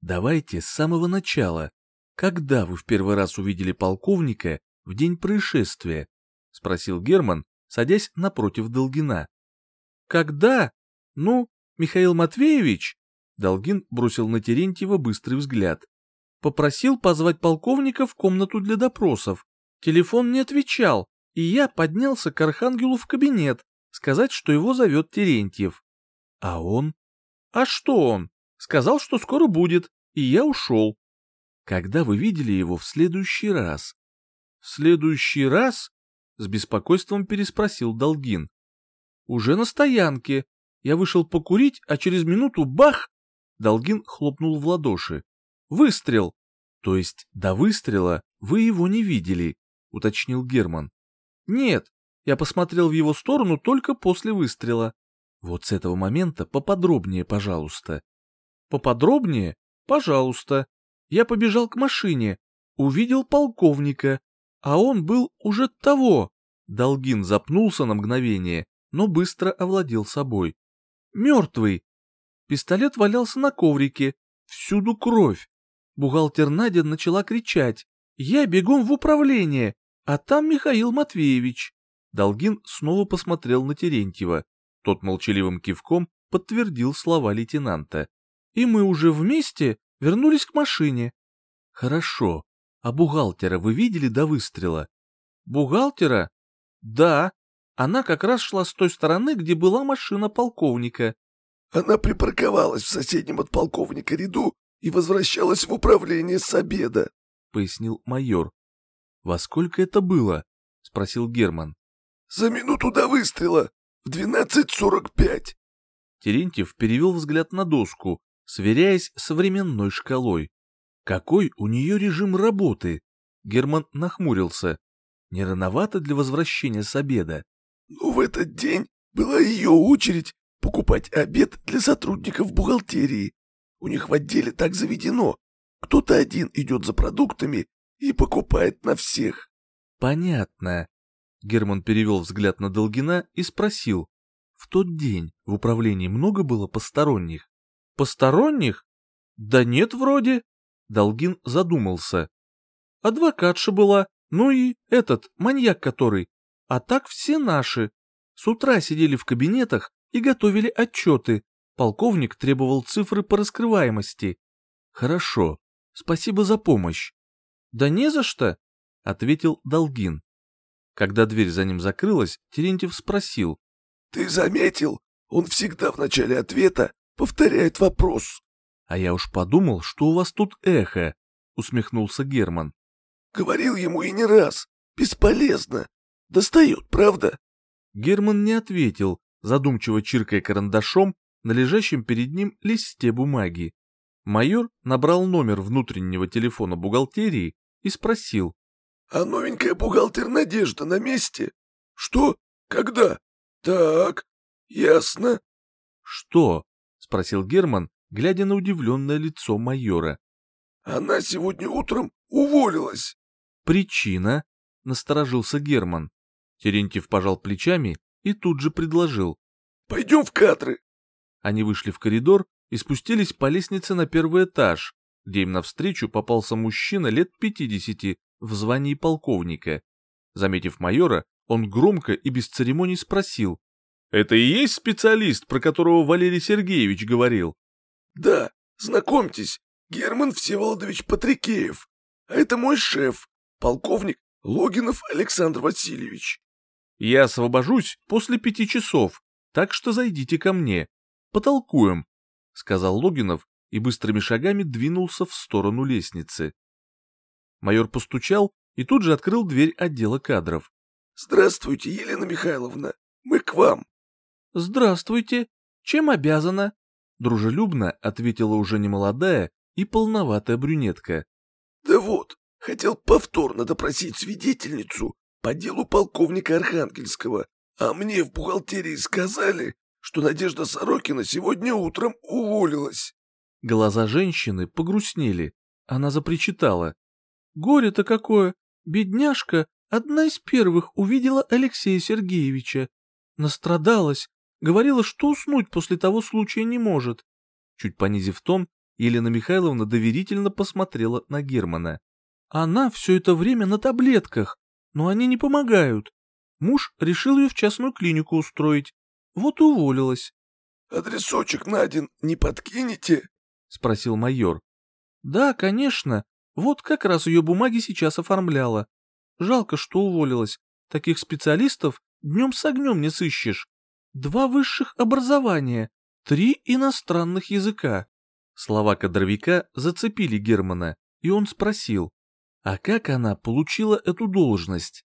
Давайте с самого начала. Когда вы в первый раз увидели полковника в день происшествия? Спросил Герман, садясь напротив Долгина. Когда? Ну, Михаил Матвеевич? Долгин бросил на Терентьева быстрый взгляд. Попросил позвать полковника в комнату для допросов. Телефон не отвечал, и я поднялся к Архангелу в кабинет, сказать, что его зовет Терентьев. А он? А что он? Сказал, что скоро будет, и я ушел. Когда вы видели его в следующий раз? В следующий раз? С беспокойством переспросил Долгин. Уже на стоянке. Я вышел покурить, а через минуту бах! Долгин хлопнул в ладоши. Выстрел! То есть до выстрела вы его не видели, уточнил Герман. Нет, я посмотрел в его сторону только после выстрела. Вот с этого момента поподробнее, пожалуйста. Поподробнее? Пожалуйста. Я побежал к машине, увидел полковника, а он был уже того. Долгин запнулся на мгновение, но быстро овладел собой. Мертвый. Пистолет валялся на коврике, всюду кровь. Бухгалтер Надя начала кричать. Я бегом в управление, а там Михаил Матвеевич. Долгин снова посмотрел на Терентьева. Тот молчаливым кивком подтвердил слова лейтенанта. «И мы уже вместе вернулись к машине». «Хорошо. А бухгалтера вы видели до выстрела?» «Бухгалтера? Да. Она как раз шла с той стороны, где была машина полковника». «Она припарковалась в соседнем от полковника ряду и возвращалась в управление с обеда», — пояснил майор. «Во сколько это было?» — спросил Герман. За минуту до выстрела. В двенадцать сорок пять. Терентьев перевел взгляд на доску, сверяясь с временной шкалой. Какой у нее режим работы? Герман нахмурился. Не рановато для возвращения с обеда? Ну, в этот день была ее очередь покупать обед для сотрудников бухгалтерии. У них в отделе так заведено. Кто-то один идет за продуктами и покупает на всех. Понятно. Герман перевел взгляд на Долгина и спросил. В тот день в управлении много было посторонних? Посторонних? Да нет вроде. Долгин задумался. Адвокатша была, ну и этот, маньяк который. А так все наши. С утра сидели в кабинетах и готовили отчеты. Полковник требовал цифры по раскрываемости. Хорошо, спасибо за помощь. Да не за что, ответил Долгин. Когда дверь за ним закрылась, Терентьев спросил. Ты заметил? Он всегда в начале ответа повторяет вопрос. А я уж подумал, что у вас тут эхо, усмехнулся Герман. Говорил ему и не раз. Бесполезно. Достает, правда? Герман не ответил, задумчиво чиркая карандашом на лежащем перед ним листе бумаги. Майор набрал номер внутреннего телефона бухгалтерии и спросил. «А новенькая бухгалтер Надежда на месте? Что? Когда? Так, ясно». «Что?» — спросил Герман, глядя на удивленное лицо майора. «Она сегодня утром уволилась». «Причина?» — насторожился Герман. Терентьев пожал плечами и тут же предложил. «Пойдем в кадры». Они вышли в коридор и спустились по лестнице на первый этаж, где им навстречу попался мужчина лет пятидесяти в звании полковника. Заметив майора, он громко и без церемоний спросил. «Это и есть специалист, про которого Валерий Сергеевич говорил?» «Да, знакомьтесь, Герман Всеволодович Патрикеев. А это мой шеф, полковник Логинов Александр Васильевич». «Я освобожусь после пяти часов, так что зайдите ко мне. Потолкуем», — сказал Логинов и быстрыми шагами двинулся в сторону лестницы. Майор постучал и тут же открыл дверь отдела кадров. «Здравствуйте, Елена Михайловна, мы к вам». «Здравствуйте, чем обязана?» Дружелюбно ответила уже немолодая и полноватая брюнетка. «Да вот, хотел повторно допросить свидетельницу по делу полковника Архангельского, а мне в бухгалтерии сказали, что Надежда Сорокина сегодня утром уволилась». Глаза женщины погрустнели. Она запричитала. «Горе-то какое! Бедняжка одна из первых увидела Алексея Сергеевича. Настрадалась, говорила, что уснуть после того случая не может». Чуть понизив тон, Елена Михайловна доверительно посмотрела на Германа. «Она все это время на таблетках, но они не помогают. Муж решил ее в частную клинику устроить. Вот уволилась». «Адресочек Надин не подкинете?» — спросил майор. «Да, конечно. Вот как раз ее бумаги сейчас оформляла. Жалко, что уволилась. Таких специалистов днем с огнем не сыщешь. Два высших образования, три иностранных языка». Слова кадровика зацепили Германа, и он спросил, а как она получила эту должность?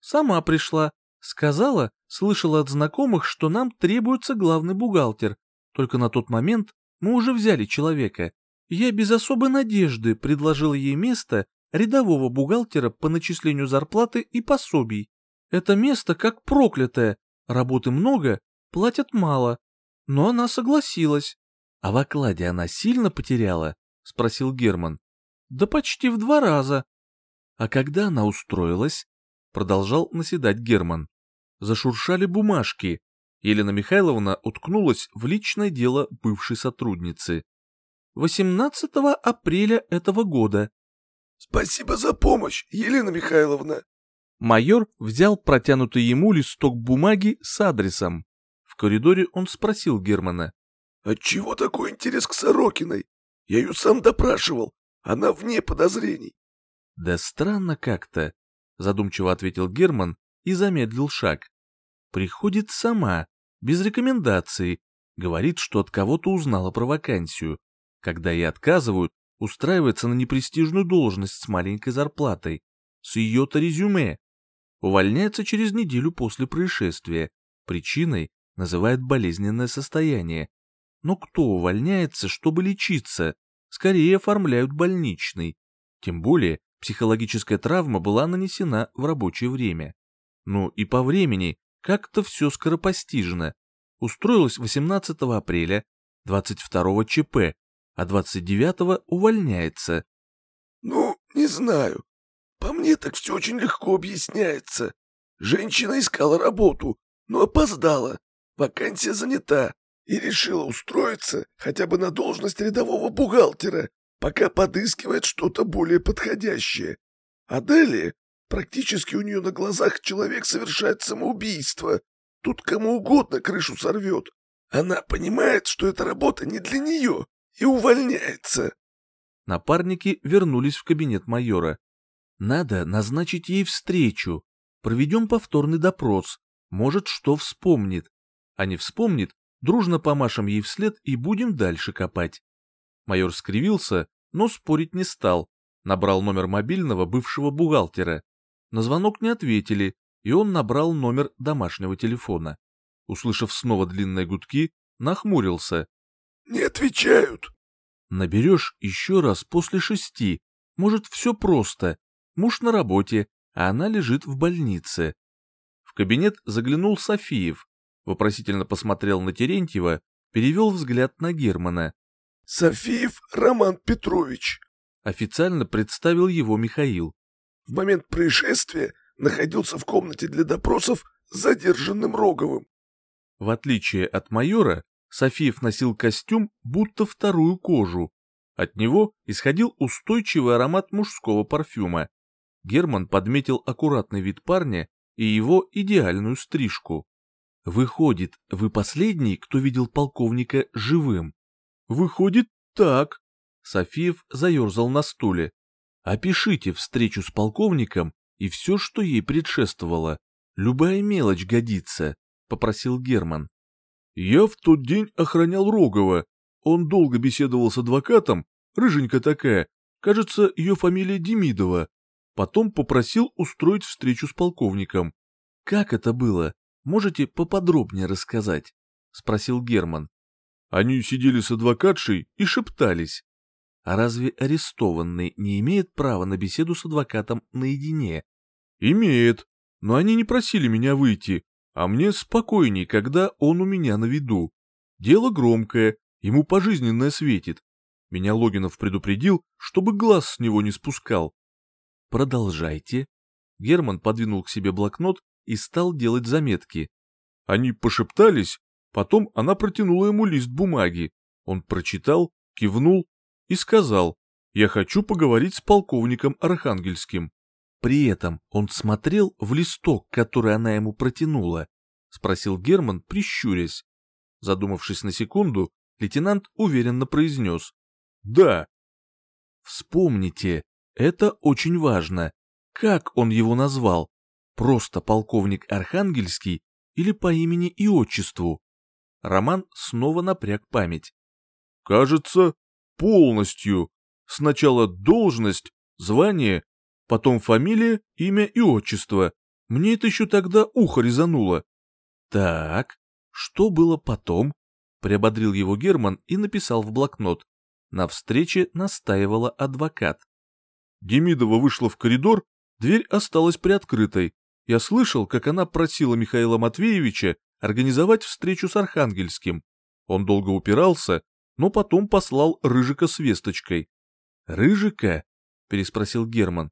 Сама пришла, сказала, слышала от знакомых, что нам требуется главный бухгалтер, только на тот момент мы уже взяли человека. Я без особой надежды предложил ей место рядового бухгалтера по начислению зарплаты и пособий. Это место как проклятое, работы много, платят мало. Но она согласилась. А в окладе она сильно потеряла? Спросил Герман. Да почти в два раза. А когда она устроилась? Продолжал наседать Герман. Зашуршали бумажки, Елена Михайловна уткнулась в личное дело бывшей сотрудницы. 18 апреля этого года. Спасибо за помощь, Елена Михайловна. Майор взял протянутый ему листок бумаги с адресом. В коридоре он спросил Германа. «Отчего такой интерес к Сорокиной? Я ее сам допрашивал. Она вне подозрений». «Да странно как-то», — задумчиво ответил Герман и замедлил шаг. «Приходит сама, без рекомендаций, говорит, что от кого-то узнала про вакансию. Когда ей отказывают, устраивается на непрестижную должность с маленькой зарплатой, с ее-то резюме. Увольняется через неделю после происшествия. Причиной называют болезненное состояние. Но кто увольняется, чтобы лечиться? Скорее оформляют больничный. Тем более, психологическая травма была нанесена в рабочее время. Ну и по времени как-то все скоропостижно. устроилась 18 апреля, 22 ЧП, а 29 увольняется. Ну, не знаю. По мне так все очень легко объясняется. Женщина искала работу, но опоздала. Вакансия занята и решила устроиться хотя бы на должность рядового бухгалтера, пока подыскивает что-то более подходящее. А далее практически у нее на глазах человек совершает самоубийство. Тут кому угодно крышу сорвет. Она понимает, что эта работа не для нее, и увольняется. Напарники вернулись в кабинет майора. Надо назначить ей встречу. Проведем повторный допрос. Может, что вспомнит. А не вспомнит, дружно помашем ей вслед и будем дальше копать. Майор скривился, но спорить не стал. Набрал номер мобильного бывшего бухгалтера. На звонок не ответили, и он набрал номер домашнего телефона. Услышав снова длинные гудки, нахмурился. «Не отвечают». «Наберешь еще раз после шести. Может, все просто. Муж на работе, а она лежит в больнице». В кабинет заглянул Софиев, вопросительно посмотрел на Терентьева, перевел взгляд на Германа. «Софиев Роман Петрович», — официально представил его Михаил. «В момент происшествия находился в комнате для допросов с задержанным Роговым». В отличие от майора, Софиев носил костюм, будто вторую кожу. От него исходил устойчивый аромат мужского парфюма. Герман подметил аккуратный вид парня и его идеальную стрижку. Выходит, вы последний, кто видел полковника живым? Выходит, так. Софиев заерзал на стуле. Опишите встречу с полковником и все, что ей предшествовало. Любая мелочь годится, попросил Герман. Я в тот день охранял Рогова. Он долго беседовал с адвокатом, рыженькая такая, кажется, ее фамилия Демидова. Потом попросил устроить встречу с полковником. Как это было? Можете поподробнее рассказать?» — спросил Герман. Они сидели с адвокатшей и шептались. А разве арестованный не имеет права на беседу с адвокатом наедине? Имеет, но они не просили меня выйти, а мне спокойней, когда он у меня на виду. Дело громкое, ему пожизненное светит. Меня Логинов предупредил, чтобы глаз с него не спускал. Продолжайте. Герман подвинул к себе блокнот и стал делать заметки. Они пошептались, потом она протянула ему лист бумаги. Он прочитал, кивнул и сказал, «Я хочу поговорить с полковником Архангельским». При этом он смотрел в листок, который она ему протянула, спросил Герман, прищурясь. Задумавшись на секунду, лейтенант уверенно произнес, «Да». Вспомните, это очень важно. Как он его назвал? Просто полковник Архангельский или по имени и отчеству? Роман снова напряг память. Кажется, полностью. Сначала должность, звание, потом фамилия, имя и отчество. Мне это еще тогда ухо резануло. Так, что было потом? Приободрил его Герман и написал в блокнот. На встрече настаивала адвокат. Демидова вышла в коридор, дверь осталась приоткрытой. Я слышал, как она просила Михаила Матвеевича организовать встречу с Архангельским. Он долго упирался, но потом послал Рыжика с весточкой. «Рыжика?» — переспросил Герман.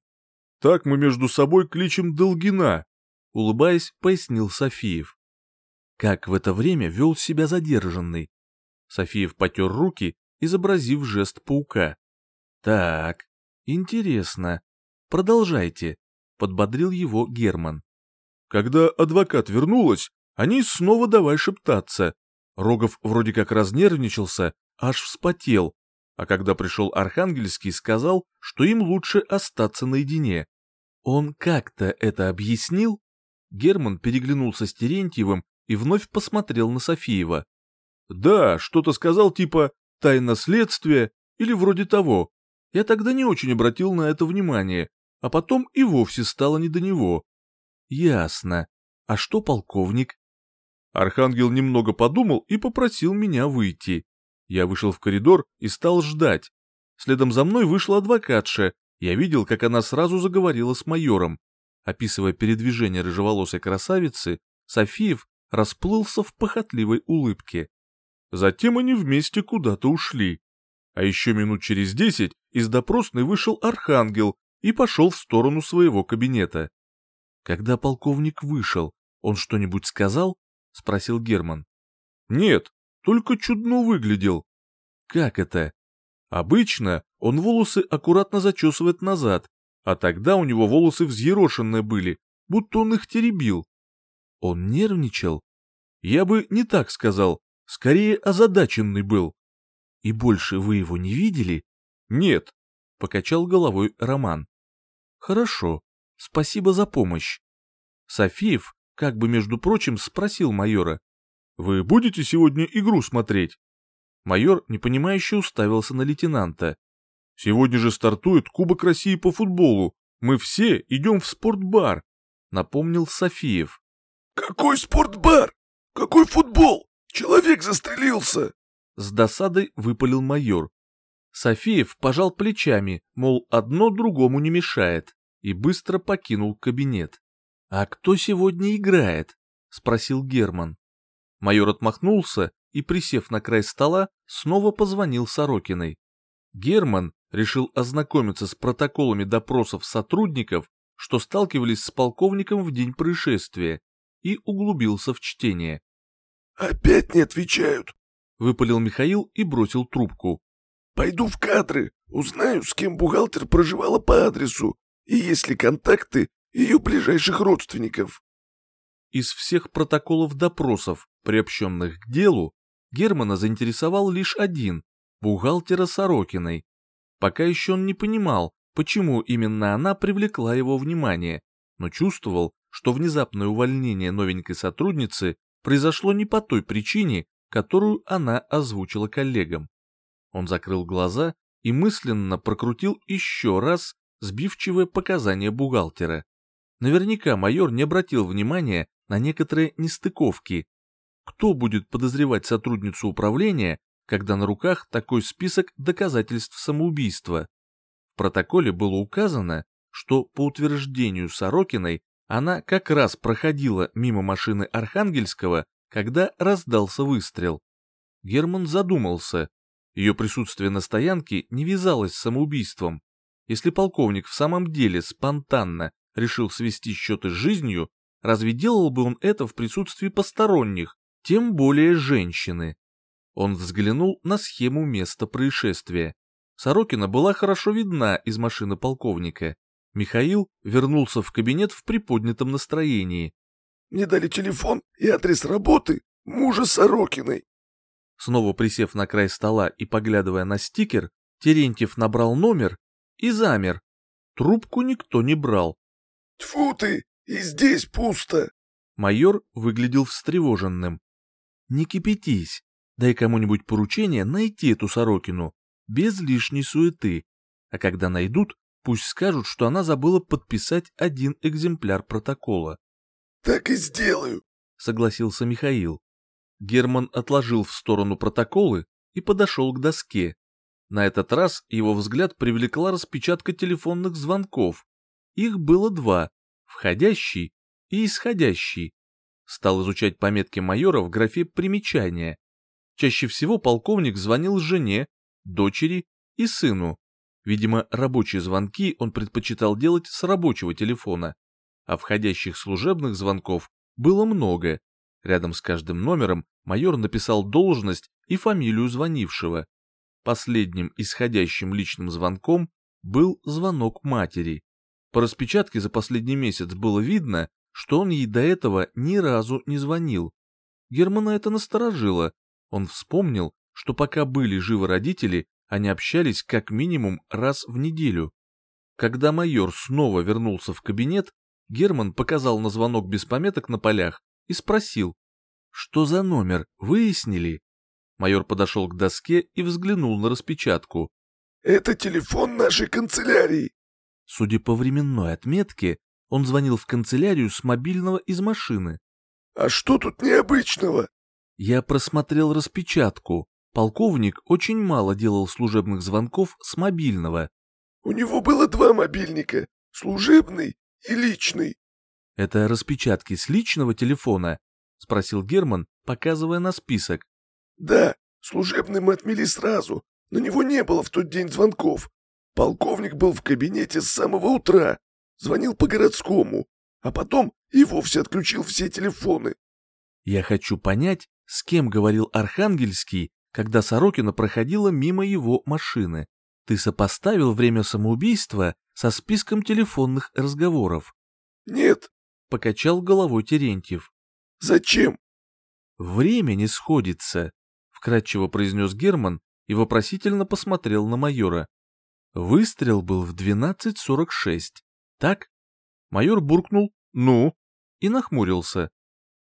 «Так мы между собой кличем Долгина», — улыбаясь, пояснил Софиев. Как в это время вел себя задержанный? Софиев потер руки, изобразив жест паука. «Так, интересно. Продолжайте», — подбодрил его Герман. Когда адвокат вернулась, они снова давай шептаться. Рогов вроде как разнервничался, аж вспотел, а когда пришел Архангельский, сказал, что им лучше остаться наедине. Он как-то это объяснил? Герман переглянулся с Терентьевым и вновь посмотрел на Софиева. Да, что-то сказал типа «тайна следствия» или вроде того. Я тогда не очень обратил на это внимание, а потом и вовсе стало не до него. Ясно. А что полковник? Архангел немного подумал и попросил меня выйти. Я вышел в коридор и стал ждать. Следом за мной вышла адвокатша. Я видел, как она сразу заговорила с майором. Описывая передвижение рыжеволосой красавицы, Софиев расплылся в похотливой улыбке. Затем они вместе куда-то ушли. А еще минут через десять из допросной вышел Архангел и пошел в сторону своего кабинета. Когда полковник вышел, он что-нибудь сказал? Спросил Герман. Нет, только чудно выглядел. Как это? Обычно он волосы аккуратно зачесывает назад, а тогда у него волосы взъерошенные были, будто он их теребил. Он нервничал? Я бы не так сказал, скорее озадаченный был. И больше вы его не видели? Нет, покачал головой Роман. Хорошо, спасибо за помощь. Софиев, как бы между прочим, спросил майора. Вы будете сегодня игру смотреть? Майор, непонимающе, уставился на лейтенанта. Сегодня же стартует Кубок России по футболу. Мы все идем в спортбар, напомнил Софиев. Какой спортбар? Какой футбол? Человек застрелился. С досадой выпалил майор. Софиев пожал плечами, мол, одно другому не мешает, и быстро покинул кабинет. «А кто сегодня играет?» — спросил Герман. Майор отмахнулся и, присев на край стола, снова позвонил Сорокиной. Герман решил ознакомиться с протоколами допросов сотрудников, что сталкивались с полковником в день происшествия, и углубился в чтение. «Опять не отвечают», — выпалил Михаил и бросил трубку. «Пойду в кадры, узнаю, с кем бухгалтер проживала по адресу, и есть ли контакты ее ближайших родственников». Из всех протоколов допросов, приобщенных к делу, Германа заинтересовал лишь один – бухгалтера Сорокиной. Пока еще он не понимал, почему именно она привлекла его внимание, но чувствовал, что внезапное увольнение новенькой сотрудницы произошло не по той причине, которую она озвучила коллегам. Он закрыл глаза и мысленно прокрутил еще раз сбивчивые показания бухгалтера. Наверняка майор не обратил внимания на некоторые нестыковки. Кто будет подозревать сотрудницу управления, когда на руках такой список доказательств самоубийства? В протоколе было указано, что по утверждению Сорокиной она как раз проходила мимо машины Архангельского, когда раздался выстрел. Герман задумался. Ее присутствие на стоянке не вязалось с самоубийством. Если полковник в самом деле спонтанно решил свести счеты с жизнью, разве делал бы он это в присутствии посторонних, тем более женщины? Он взглянул на схему места происшествия. Сорокина была хорошо видна из машины полковника. Михаил вернулся в кабинет в приподнятом настроении. «Мне дали телефон и адрес работы мужа Сорокиной». Снова присев на край стола и поглядывая на стикер, Терентьев набрал номер и замер. Трубку никто не брал. «Тьфу ты, и здесь пусто!» Майор выглядел встревоженным. «Не кипятись, дай кому-нибудь поручение найти эту Сорокину, без лишней суеты, а когда найдут, пусть скажут, что она забыла подписать один экземпляр протокола». «Так и сделаю», — согласился Михаил. Герман отложил в сторону протоколы и подошел к доске. На этот раз его взгляд привлекла распечатка телефонных звонков. Их было два — входящий и исходящий. Стал изучать пометки майора в графе «Примечания». Чаще всего полковник звонил жене, дочери и сыну. Видимо, рабочие звонки он предпочитал делать с рабочего телефона, а входящих служебных звонков было много. Рядом с каждым номером майор написал должность и фамилию звонившего. Последним исходящим личным звонком был звонок матери. По распечатке за последний месяц было видно, что он ей до этого ни разу не звонил. Германа это насторожило. Он вспомнил, что пока были живы родители, они общались как минимум раз в неделю. Когда майор снова вернулся в кабинет, Герман показал на звонок без пометок на полях и спросил, «Что за номер, выяснили?» Майор подошел к доске и взглянул на распечатку. «Это телефон нашей канцелярии». Судя по временной отметке, он звонил в канцелярию с мобильного из машины. «А что тут необычного?» Я просмотрел распечатку. Полковник очень мало делал служебных звонков с мобильного. «У него было два мобильника, служебный и личный». Это распечатки с личного телефона — спросил Герман, показывая на список. «Да, служебный мы отмели сразу. На него не было в тот день звонков. Полковник был в кабинете с самого утра. Звонил по городскому, а потом и вовсе отключил все телефоны. Я хочу понять, с кем говорил Архангельский, когда Сорокина проходила мимо его машины. Ты сопоставил время самоубийства со списком телефонных разговоров? Нет, покачал головой Терентьев. Зачем? Время не сходится, вкратчиво произнес Герман и вопросительно посмотрел на майора. Выстрел был в 12.46, так? Майор буркнул «ну» и нахмурился.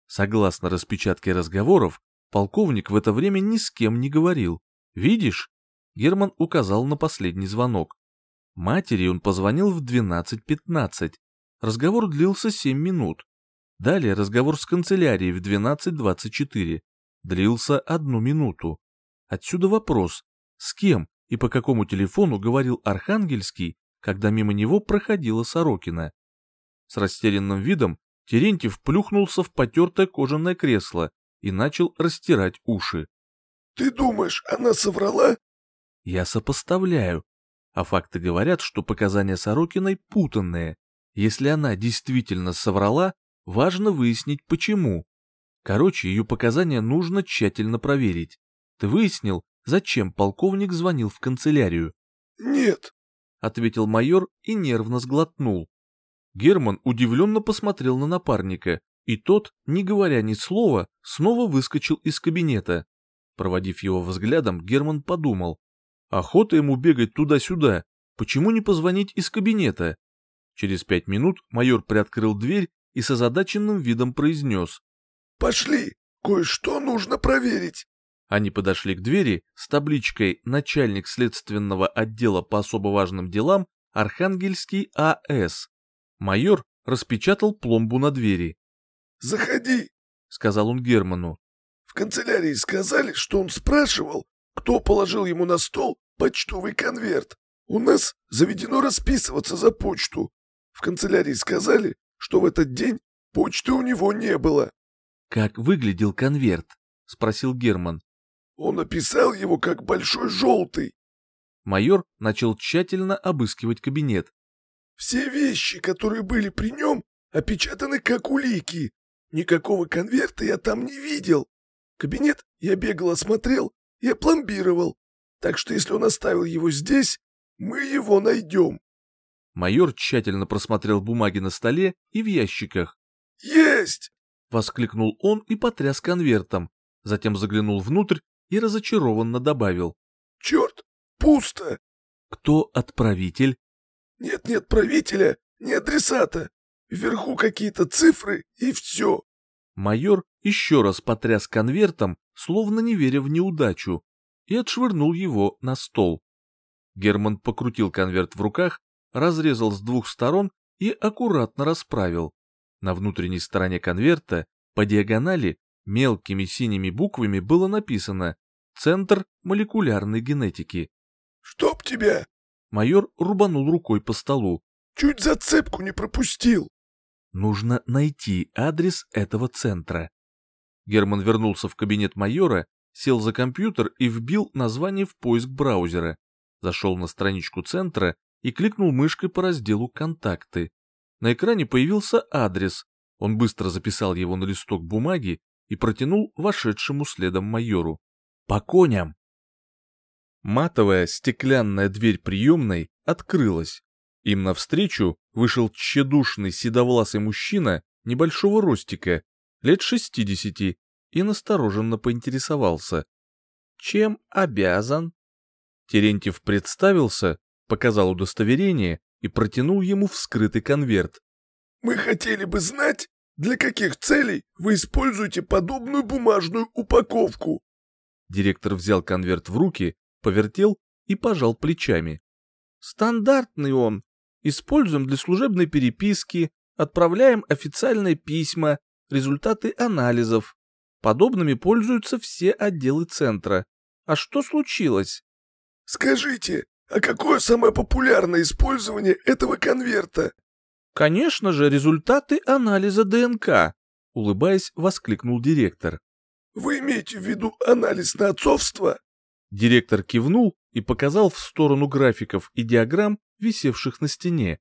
Согласно распечатке разговоров, полковник в это время ни с кем не говорил. «Видишь?» Герман указал на последний звонок. Матери он позвонил в 12.15. Разговор длился 7 минут. Далее разговор с канцелярией в 12.24. Длился одну минуту. Отсюда вопрос, с кем и по какому телефону говорил Архангельский, когда мимо него проходила Сорокина. С растерянным видом Терентьев плюхнулся в потертое кожаное кресло и начал растирать уши. «Ты думаешь, она соврала?» «Я сопоставляю. А факты говорят, что показания Сорокиной путанные. Если она действительно соврала, важно выяснить почему. Короче, ее показания нужно тщательно проверить. Ты выяснил, зачем полковник звонил в канцелярию?» «Нет», — ответил майор и нервно сглотнул. Герман удивленно посмотрел на напарника, и тот, не говоря ни слова, снова выскочил из кабинета. Проводив его взглядом, Герман подумал. Охота ему бегать туда-сюда, почему не позвонить из кабинета? Через пять минут майор приоткрыл дверь и с озадаченным видом произнес. «Пошли, кое-что нужно проверить». Они подошли к двери с табличкой «Начальник следственного отдела по особо важным делам Архангельский А.С. Майор распечатал пломбу на двери. «Заходи», — сказал он Герману. «В канцелярии сказали, что он спрашивал, кто положил ему на стол почтовый конверт. У нас заведено расписываться за почту. В канцелярии сказали, что в этот день почты у него не было». «Как выглядел конверт?» — спросил Герман. «Он описал его как большой желтый». Майор начал тщательно обыскивать кабинет. Все вещи, которые были при нем, опечатаны как улики. Никакого конверта я там не видел. Кабинет я бегал осмотрел и опломбировал. Так что если он оставил его здесь, мы его найдем. Майор тщательно просмотрел бумаги на столе и в ящиках. «Есть!» — воскликнул он и потряс конвертом. Затем заглянул внутрь и разочарованно добавил. «Черт, пусто!» «Кто отправитель?» Нет-нет правителя, ни адресата. Вверху какие-то цифры и все. Майор еще раз потряс конвертом, словно не веря в неудачу, и отшвырнул его на стол. Герман покрутил конверт в руках, разрезал с двух сторон и аккуратно расправил. На внутренней стороне конверта, по диагонали, мелкими синими буквами было написано «Центр молекулярной генетики». «Чтоб тебя!» Майор рубанул рукой по столу. «Чуть зацепку не пропустил!» «Нужно найти адрес этого центра». Герман вернулся в кабинет майора, сел за компьютер и вбил название в поиск браузера. Зашел на страничку центра и кликнул мышкой по разделу «Контакты». На экране появился адрес. Он быстро записал его на листок бумаги и протянул вошедшему следом майору. «По коням!» Матовая стеклянная дверь приемной открылась. Им навстречу вышел тщедушный седовласый мужчина небольшого ростика, лет шестидесяти, и настороженно поинтересовался. «Чем обязан?» Терентьев представился, показал удостоверение и протянул ему вскрытый конверт. «Мы хотели бы знать, для каких целей вы используете подобную бумажную упаковку?» Директор взял конверт в руки повертел и пожал плечами. Стандартный он. Используем для служебной переписки, отправляем официальные письма, результаты анализов. Подобными пользуются все отделы центра. А что случилось? Скажите, а какое самое популярное использование этого конверта? Конечно же, результаты анализа ДНК. улыбаясь, воскликнул директор. «Вы имеете в виду анализ на отцовство?» Директор кивнул и показал в сторону графиков и диаграмм, висевших на стене.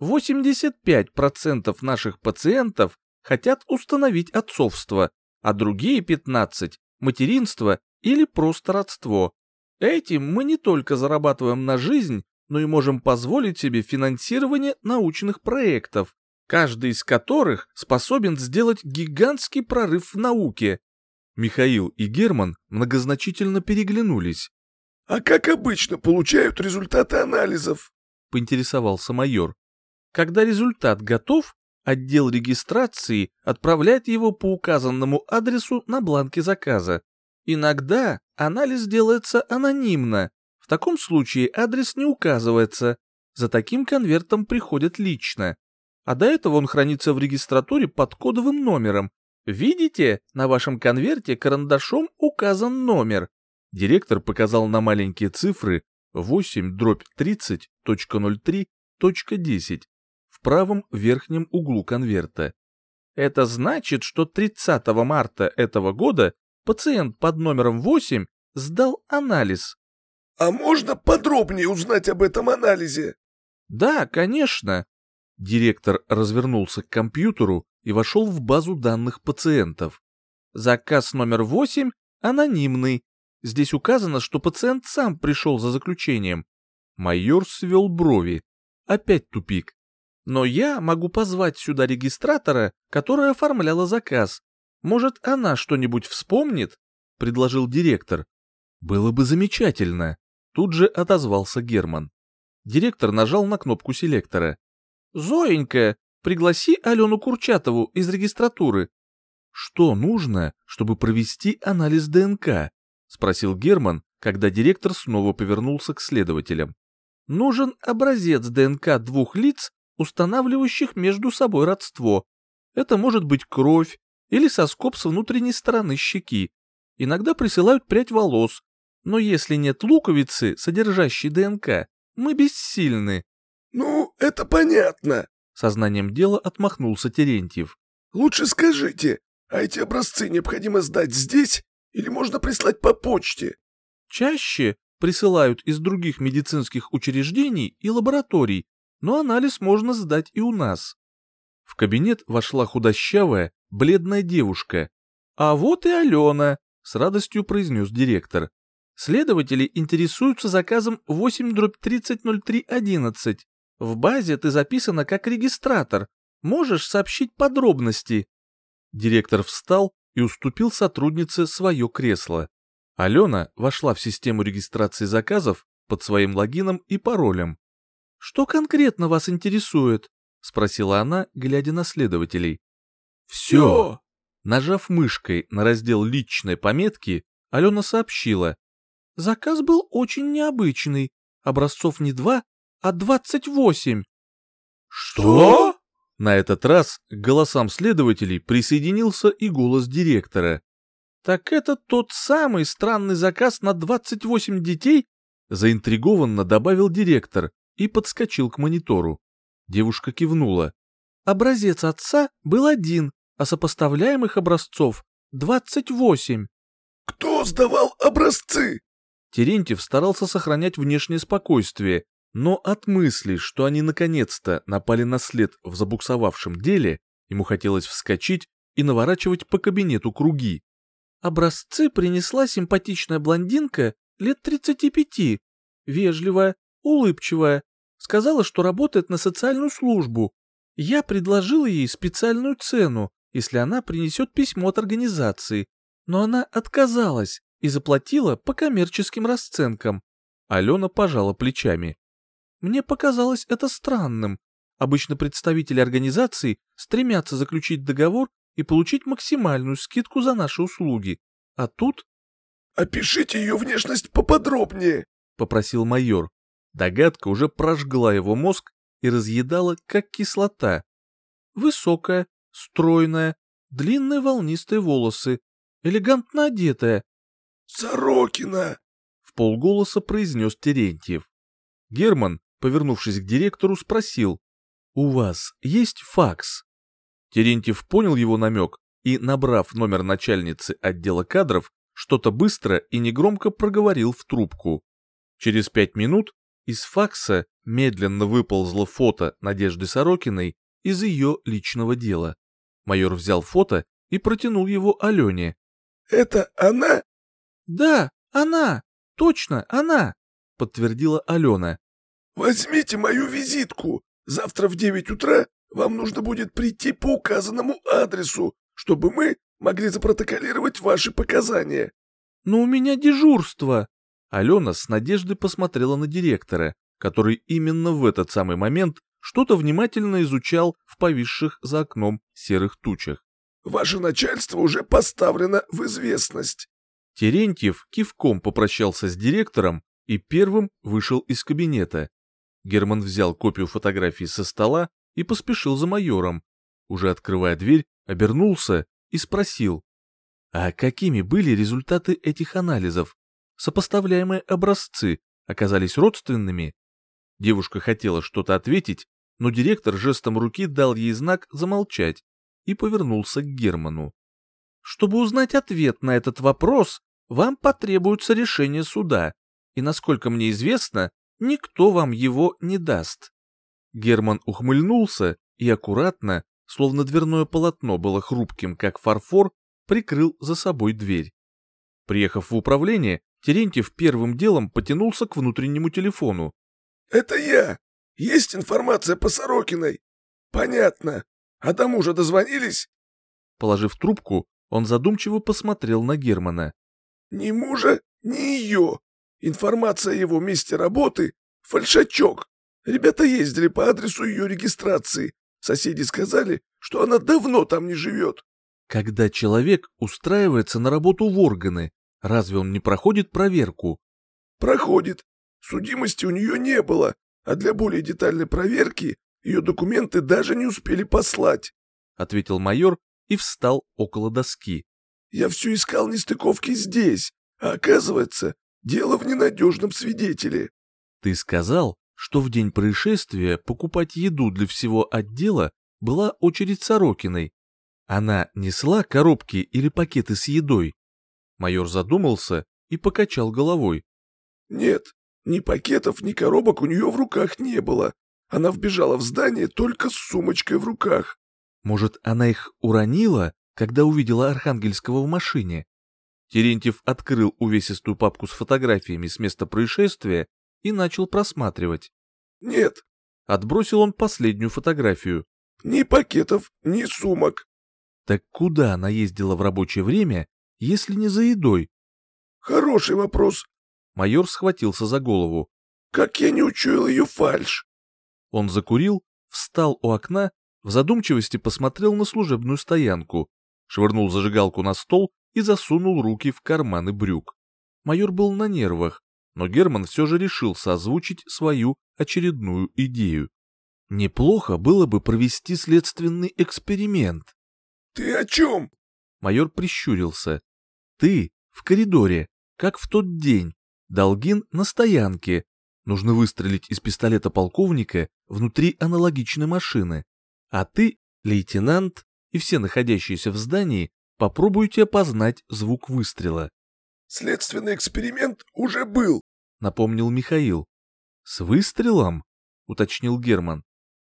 85% наших пациентов хотят установить отцовство, а другие 15 – материнство или просто родство. Этим мы не только зарабатываем на жизнь, но и можем позволить себе финансирование научных проектов, каждый из которых способен сделать гигантский прорыв в науке. Михаил и Герман многозначительно переглянулись. «А как обычно получают результаты анализов?» — поинтересовался майор. «Когда результат готов, отдел регистрации отправляет его по указанному адресу на бланке заказа. Иногда анализ делается анонимно. В таком случае адрес не указывается. За таким конвертом приходят лично. А до этого он хранится в регистратуре под кодовым номером. Видите, на вашем конверте карандашом указан номер. Директор показал на маленькие цифры 8 дробь 30.03.10 в правом верхнем углу конверта. Это значит, что 30 марта этого года пациент под номером 8 сдал анализ. А можно подробнее узнать об этом анализе? Да, конечно. Директор развернулся к компьютеру и вошел в базу данных пациентов. Заказ номер 8 анонимный. Здесь указано, что пациент сам пришел за заключением. Майор свел брови. Опять тупик. Но я могу позвать сюда регистратора, которая оформляла заказ. Может, она что-нибудь вспомнит? Предложил директор. Было бы замечательно. Тут же отозвался Герман. Директор нажал на кнопку селектора. «Зоенька, пригласи Алену Курчатову из регистратуры». «Что нужно, чтобы провести анализ ДНК?» — спросил Герман, когда директор снова повернулся к следователям. «Нужен образец ДНК двух лиц, устанавливающих между собой родство. Это может быть кровь или соскоб с внутренней стороны щеки. Иногда присылают прядь волос, но если нет луковицы, содержащей ДНК, мы бессильны. «Ну, это понятно», — сознанием дела отмахнулся Терентьев. «Лучше скажите, а эти образцы необходимо сдать здесь или можно прислать по почте?» «Чаще присылают из других медицинских учреждений и лабораторий, но анализ можно сдать и у нас». В кабинет вошла худощавая, бледная девушка. «А вот и Алена», — с радостью произнес директор. Следователи интересуются заказом 8-300311. В базе ты записана как регистратор. Можешь сообщить подробности?» Директор встал и уступил сотруднице свое кресло. Алена вошла в систему регистрации заказов под своим логином и паролем. «Что конкретно вас интересует?» — спросила она, глядя на следователей. «Все!» Нажав мышкой на раздел личной пометки, Алена сообщила. «Заказ был очень необычный. Образцов не два, а двадцать восемь. «Что?» На этот раз к голосам следователей присоединился и голос директора. «Так это тот самый странный заказ на двадцать восемь детей?» Заинтригованно добавил директор и подскочил к монитору. Девушка кивнула. «Образец отца был один, а сопоставляемых образцов двадцать восемь». «Кто сдавал образцы?» Терентьев старался сохранять внешнее спокойствие, но от мысли, что они наконец-то напали на след в забуксовавшем деле, ему хотелось вскочить и наворачивать по кабинету круги. Образцы принесла симпатичная блондинка лет 35, вежливая, улыбчивая, сказала, что работает на социальную службу. Я предложила ей специальную цену, если она принесет письмо от организации, но она отказалась и заплатила по коммерческим расценкам. Алена пожала плечами. Мне показалось это странным. Обычно представители организации стремятся заключить договор и получить максимальную скидку за наши услуги. А тут... «Опишите ее внешность поподробнее», — попросил майор. Догадка уже прожгла его мозг и разъедала, как кислота. Высокая, стройная, длинные волнистые волосы, элегантно одетая. «Сорокина!» — в полголоса произнес Терентьев. Герман повернувшись к директору, спросил, «У вас есть факс?» Терентьев понял его намек и, набрав номер начальницы отдела кадров, что-то быстро и негромко проговорил в трубку. Через пять минут из факса медленно выползло фото Надежды Сорокиной из ее личного дела. Майор взял фото и протянул его Алене. «Это она?» «Да, она! Точно, она!» — подтвердила Алена. «Возьмите мою визитку. Завтра в девять утра вам нужно будет прийти по указанному адресу, чтобы мы могли запротоколировать ваши показания». «Но у меня дежурство!» Алена с надеждой посмотрела на директора, который именно в этот самый момент что-то внимательно изучал в повисших за окном серых тучах. «Ваше начальство уже поставлено в известность». Терентьев кивком попрощался с директором и первым вышел из кабинета. Герман взял копию фотографии со стола и поспешил за майором. Уже открывая дверь, обернулся и спросил. А какими были результаты этих анализов? Сопоставляемые образцы оказались родственными? Девушка хотела что-то ответить, но директор жестом руки дал ей знак замолчать и повернулся к Герману. Чтобы узнать ответ на этот вопрос, вам потребуется решение суда, и, насколько мне известно, никто вам его не даст. Герман ухмыльнулся и аккуратно, словно дверное полотно было хрупким, как фарфор, прикрыл за собой дверь. Приехав в управление, Терентьев первым делом потянулся к внутреннему телефону. «Это я! Есть информация по Сорокиной?» «Понятно. А тому уже дозвонились?» Положив трубку, он задумчиво посмотрел на Германа. «Ни мужа, ни ее. Информация о его месте работы — фальшачок. Ребята ездили по адресу ее регистрации. Соседи сказали, что она давно там не живет. Когда человек устраивается на работу в органы, разве он не проходит проверку? Проходит. Судимости у нее не было, а для более детальной проверки ее документы даже не успели послать. Ответил майор и встал около доски. Я все искал нестыковки здесь, а оказывается, дело в ненадежном свидетеле. Ты сказал, что в день происшествия покупать еду для всего отдела была очередь Сорокиной. Она несла коробки или пакеты с едой? Майор задумался и покачал головой. Нет, ни пакетов, ни коробок у нее в руках не было. Она вбежала в здание только с сумочкой в руках. Может, она их уронила, когда увидела Архангельского в машине? Терентьев открыл увесистую папку с фотографиями с места происшествия и начал просматривать. «Нет». Отбросил он последнюю фотографию. «Ни пакетов, ни сумок». Так куда она ездила в рабочее время, если не за едой? «Хороший вопрос». Майор схватился за голову. «Как я не учуял ее фальш?» Он закурил, встал у окна, в задумчивости посмотрел на служебную стоянку, швырнул зажигалку на стол и засунул руки в карманы брюк. Майор был на нервах, но Герман все же решился озвучить свою очередную идею. Неплохо было бы провести следственный эксперимент. «Ты о чем?» Майор прищурился. «Ты в коридоре, как в тот день. Долгин на стоянке. Нужно выстрелить из пистолета полковника внутри аналогичной машины. А ты, лейтенант, и все находящиеся в здании попробуйте опознать звук выстрела. Следственный эксперимент уже был, напомнил Михаил. С выстрелом? уточнил Герман.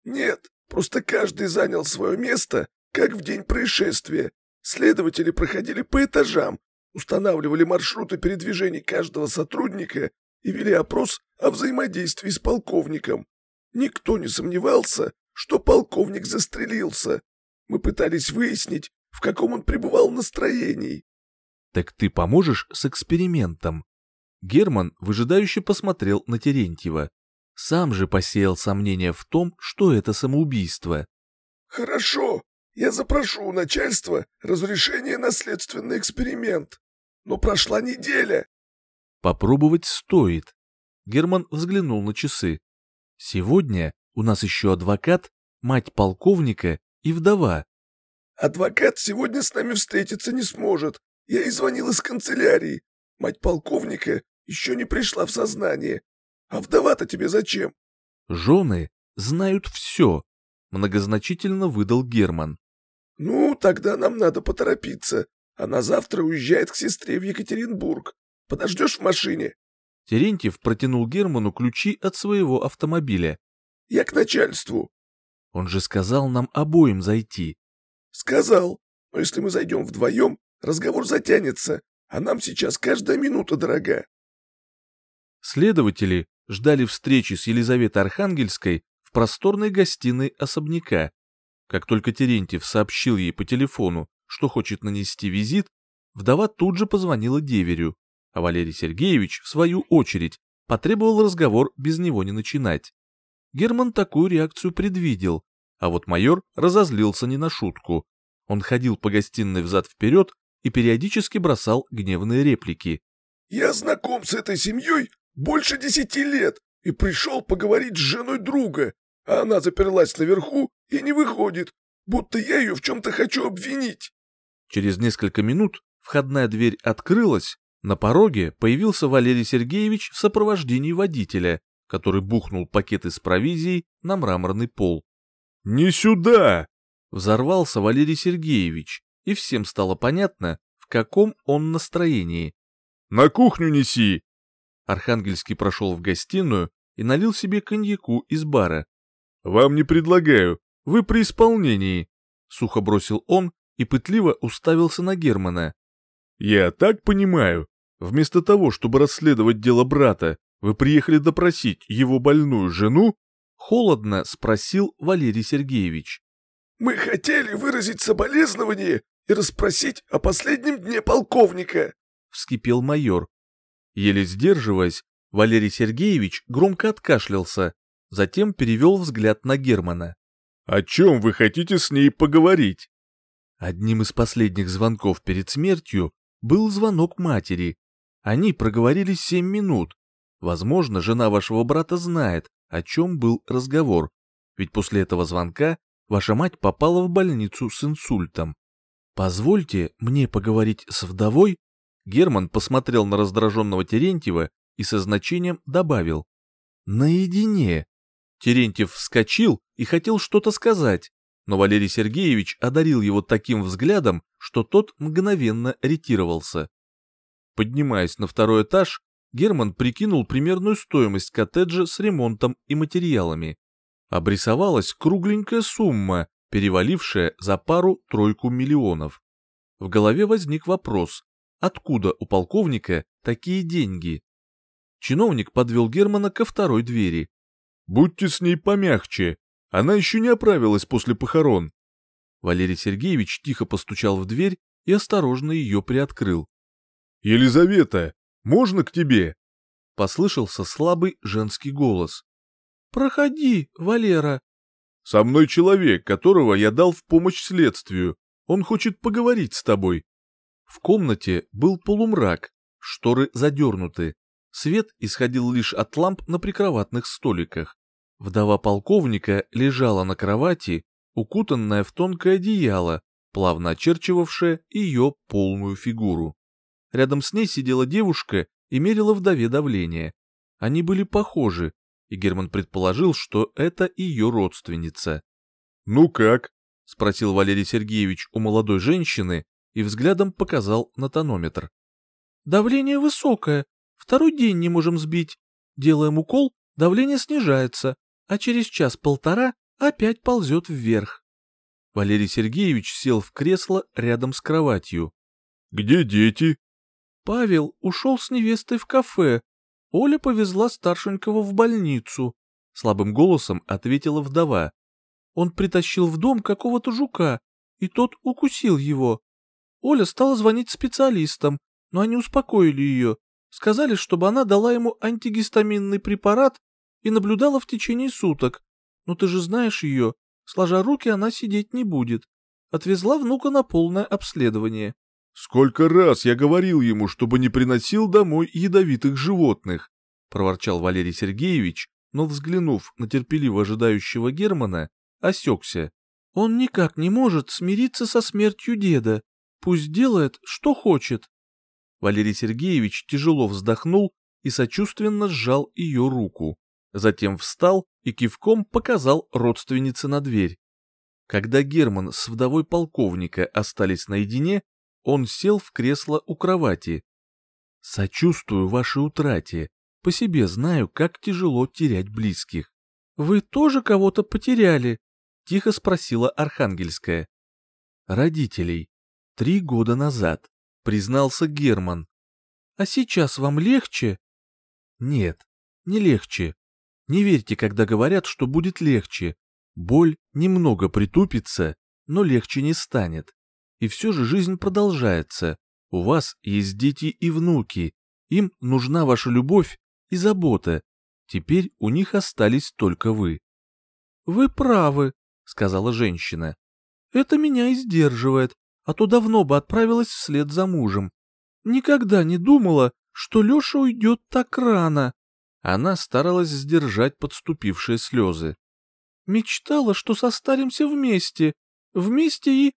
Нет, просто каждый занял свое место, как в день происшествия. Следователи проходили по этажам, устанавливали маршруты передвижений каждого сотрудника и вели опрос о взаимодействии с полковником. Никто не сомневался, что полковник застрелился. Мы пытались выяснить, в каком он пребывал настроении. «Так ты поможешь с экспериментом?» Герман выжидающе посмотрел на Терентьева. Сам же посеял сомнения в том, что это самоубийство. «Хорошо, я запрошу у начальства разрешение на следственный эксперимент. Но прошла неделя». «Попробовать стоит». Герман взглянул на часы. «Сегодня у нас еще адвокат, мать полковника и вдова». «Адвокат сегодня с нами встретиться не сможет. Я и звонил из канцелярии. Мать полковника еще не пришла в сознание. А вдова-то тебе зачем? Жены знают все, многозначительно выдал Герман. Ну, тогда нам надо поторопиться. Она завтра уезжает к сестре в Екатеринбург. Подождешь в машине?» Терентьев протянул Герману ключи от своего автомобиля. «Я к начальству». «Он же сказал нам обоим зайти». «Сказал. Но если мы зайдем вдвоем, разговор затянется, а нам сейчас каждая минута дорога». Следователи ждали встречи с Елизаветой Архангельской в просторной гостиной особняка. Как только Терентьев сообщил ей по телефону, что хочет нанести визит, вдова тут же позвонила деверю, а Валерий Сергеевич, в свою очередь, потребовал разговор без него не начинать. Герман такую реакцию предвидел, а вот майор разозлился не на шутку. Он ходил по гостиной взад-вперед и периодически бросал гневные реплики. «Я знаком с этой семьей больше десяти лет и пришел поговорить с женой друга, а она заперлась наверху и не выходит, будто я ее в чем-то хочу обвинить». Через несколько минут входная дверь открылась, на пороге появился Валерий Сергеевич в сопровождении водителя, который бухнул пакеты с провизией на мраморный пол. «Не сюда!» Взорвался Валерий Сергеевич, и всем стало понятно, в каком он настроении. «На кухню неси!» Архангельский прошел в гостиную и налил себе коньяку из бара. «Вам не предлагаю, вы при исполнении», — сухо бросил он и пытливо уставился на Германа. «Я так понимаю, вместо того, чтобы расследовать дело брата, вы приехали допросить его больную жену?» Холодно спросил Валерий Сергеевич. «Мы хотели выразить соболезнование и расспросить о последнем дне полковника», — вскипел майор. Еле сдерживаясь, Валерий Сергеевич громко откашлялся, затем перевел взгляд на Германа. «О чем вы хотите с ней поговорить?» Одним из последних звонков перед смертью был звонок матери. Они проговорили семь минут. Возможно, жена вашего брата знает, о чем был разговор, ведь после этого звонка ваша мать попала в больницу с инсультом. Позвольте мне поговорить с вдовой? Герман посмотрел на раздраженного Терентьева и со значением добавил. Наедине. Терентьев вскочил и хотел что-то сказать, но Валерий Сергеевич одарил его таким взглядом, что тот мгновенно ретировался. Поднимаясь на второй этаж, Герман прикинул примерную стоимость коттеджа с ремонтом и материалами. Обрисовалась кругленькая сумма, перевалившая за пару-тройку миллионов. В голове возник вопрос, откуда у полковника такие деньги? Чиновник подвел Германа ко второй двери. «Будьте с ней помягче, она еще не оправилась после похорон». Валерий Сергеевич тихо постучал в дверь и осторожно ее приоткрыл. «Елизавета, можно к тебе?» Послышался слабый женский голос. «Проходи, Валера». «Со мной человек, которого я дал в помощь следствию. Он хочет поговорить с тобой». В комнате был полумрак, шторы задернуты. Свет исходил лишь от ламп на прикроватных столиках. Вдова полковника лежала на кровати, укутанная в тонкое одеяло, плавно очерчивавшее ее полную фигуру. Рядом с ней сидела девушка и мерила вдове давление. Они были похожи, и Герман предположил, что это ее родственница. «Ну как?» — спросил Валерий Сергеевич у молодой женщины и взглядом показал на тонометр. «Давление высокое, второй день не можем сбить. Делаем укол, давление снижается, а через час-полтора опять ползет вверх». Валерий Сергеевич сел в кресло рядом с кроватью. «Где дети?» Павел ушел с невестой в кафе. Оля повезла старшенького в больницу. Слабым голосом ответила вдова. Он притащил в дом какого-то жука, и тот укусил его. Оля стала звонить специалистам, но они успокоили ее. Сказали, чтобы она дала ему антигистаминный препарат и наблюдала в течение суток. Но ты же знаешь ее, сложа руки она сидеть не будет. Отвезла внука на полное обследование. «Сколько раз я говорил ему, чтобы не приносил домой ядовитых животных!» — проворчал Валерий Сергеевич, но, взглянув на терпеливо ожидающего Германа, осекся. «Он никак не может смириться со смертью деда. Пусть делает, что хочет». Валерий Сергеевич тяжело вздохнул и сочувственно сжал ее руку. Затем встал и кивком показал родственнице на дверь. Когда Герман с вдовой полковника остались наедине, он сел в кресло у кровати. «Сочувствую вашей утрате. По себе знаю, как тяжело терять близких». «Вы тоже кого-то потеряли?» — тихо спросила Архангельская. «Родителей. Три года назад», — признался Герман. «А сейчас вам легче?» «Нет, не легче. Не верьте, когда говорят, что будет легче. Боль немного притупится, но легче не станет. И все же жизнь продолжается. У вас есть дети и внуки. Им нужна ваша любовь и забота. Теперь у них остались только вы. «Вы правы», — сказала женщина. «Это меня и сдерживает, а то давно бы отправилась вслед за мужем. Никогда не думала, что Леша уйдет так рано». Она старалась сдержать подступившие слезы. Мечтала, что состаримся вместе. Вместе и...»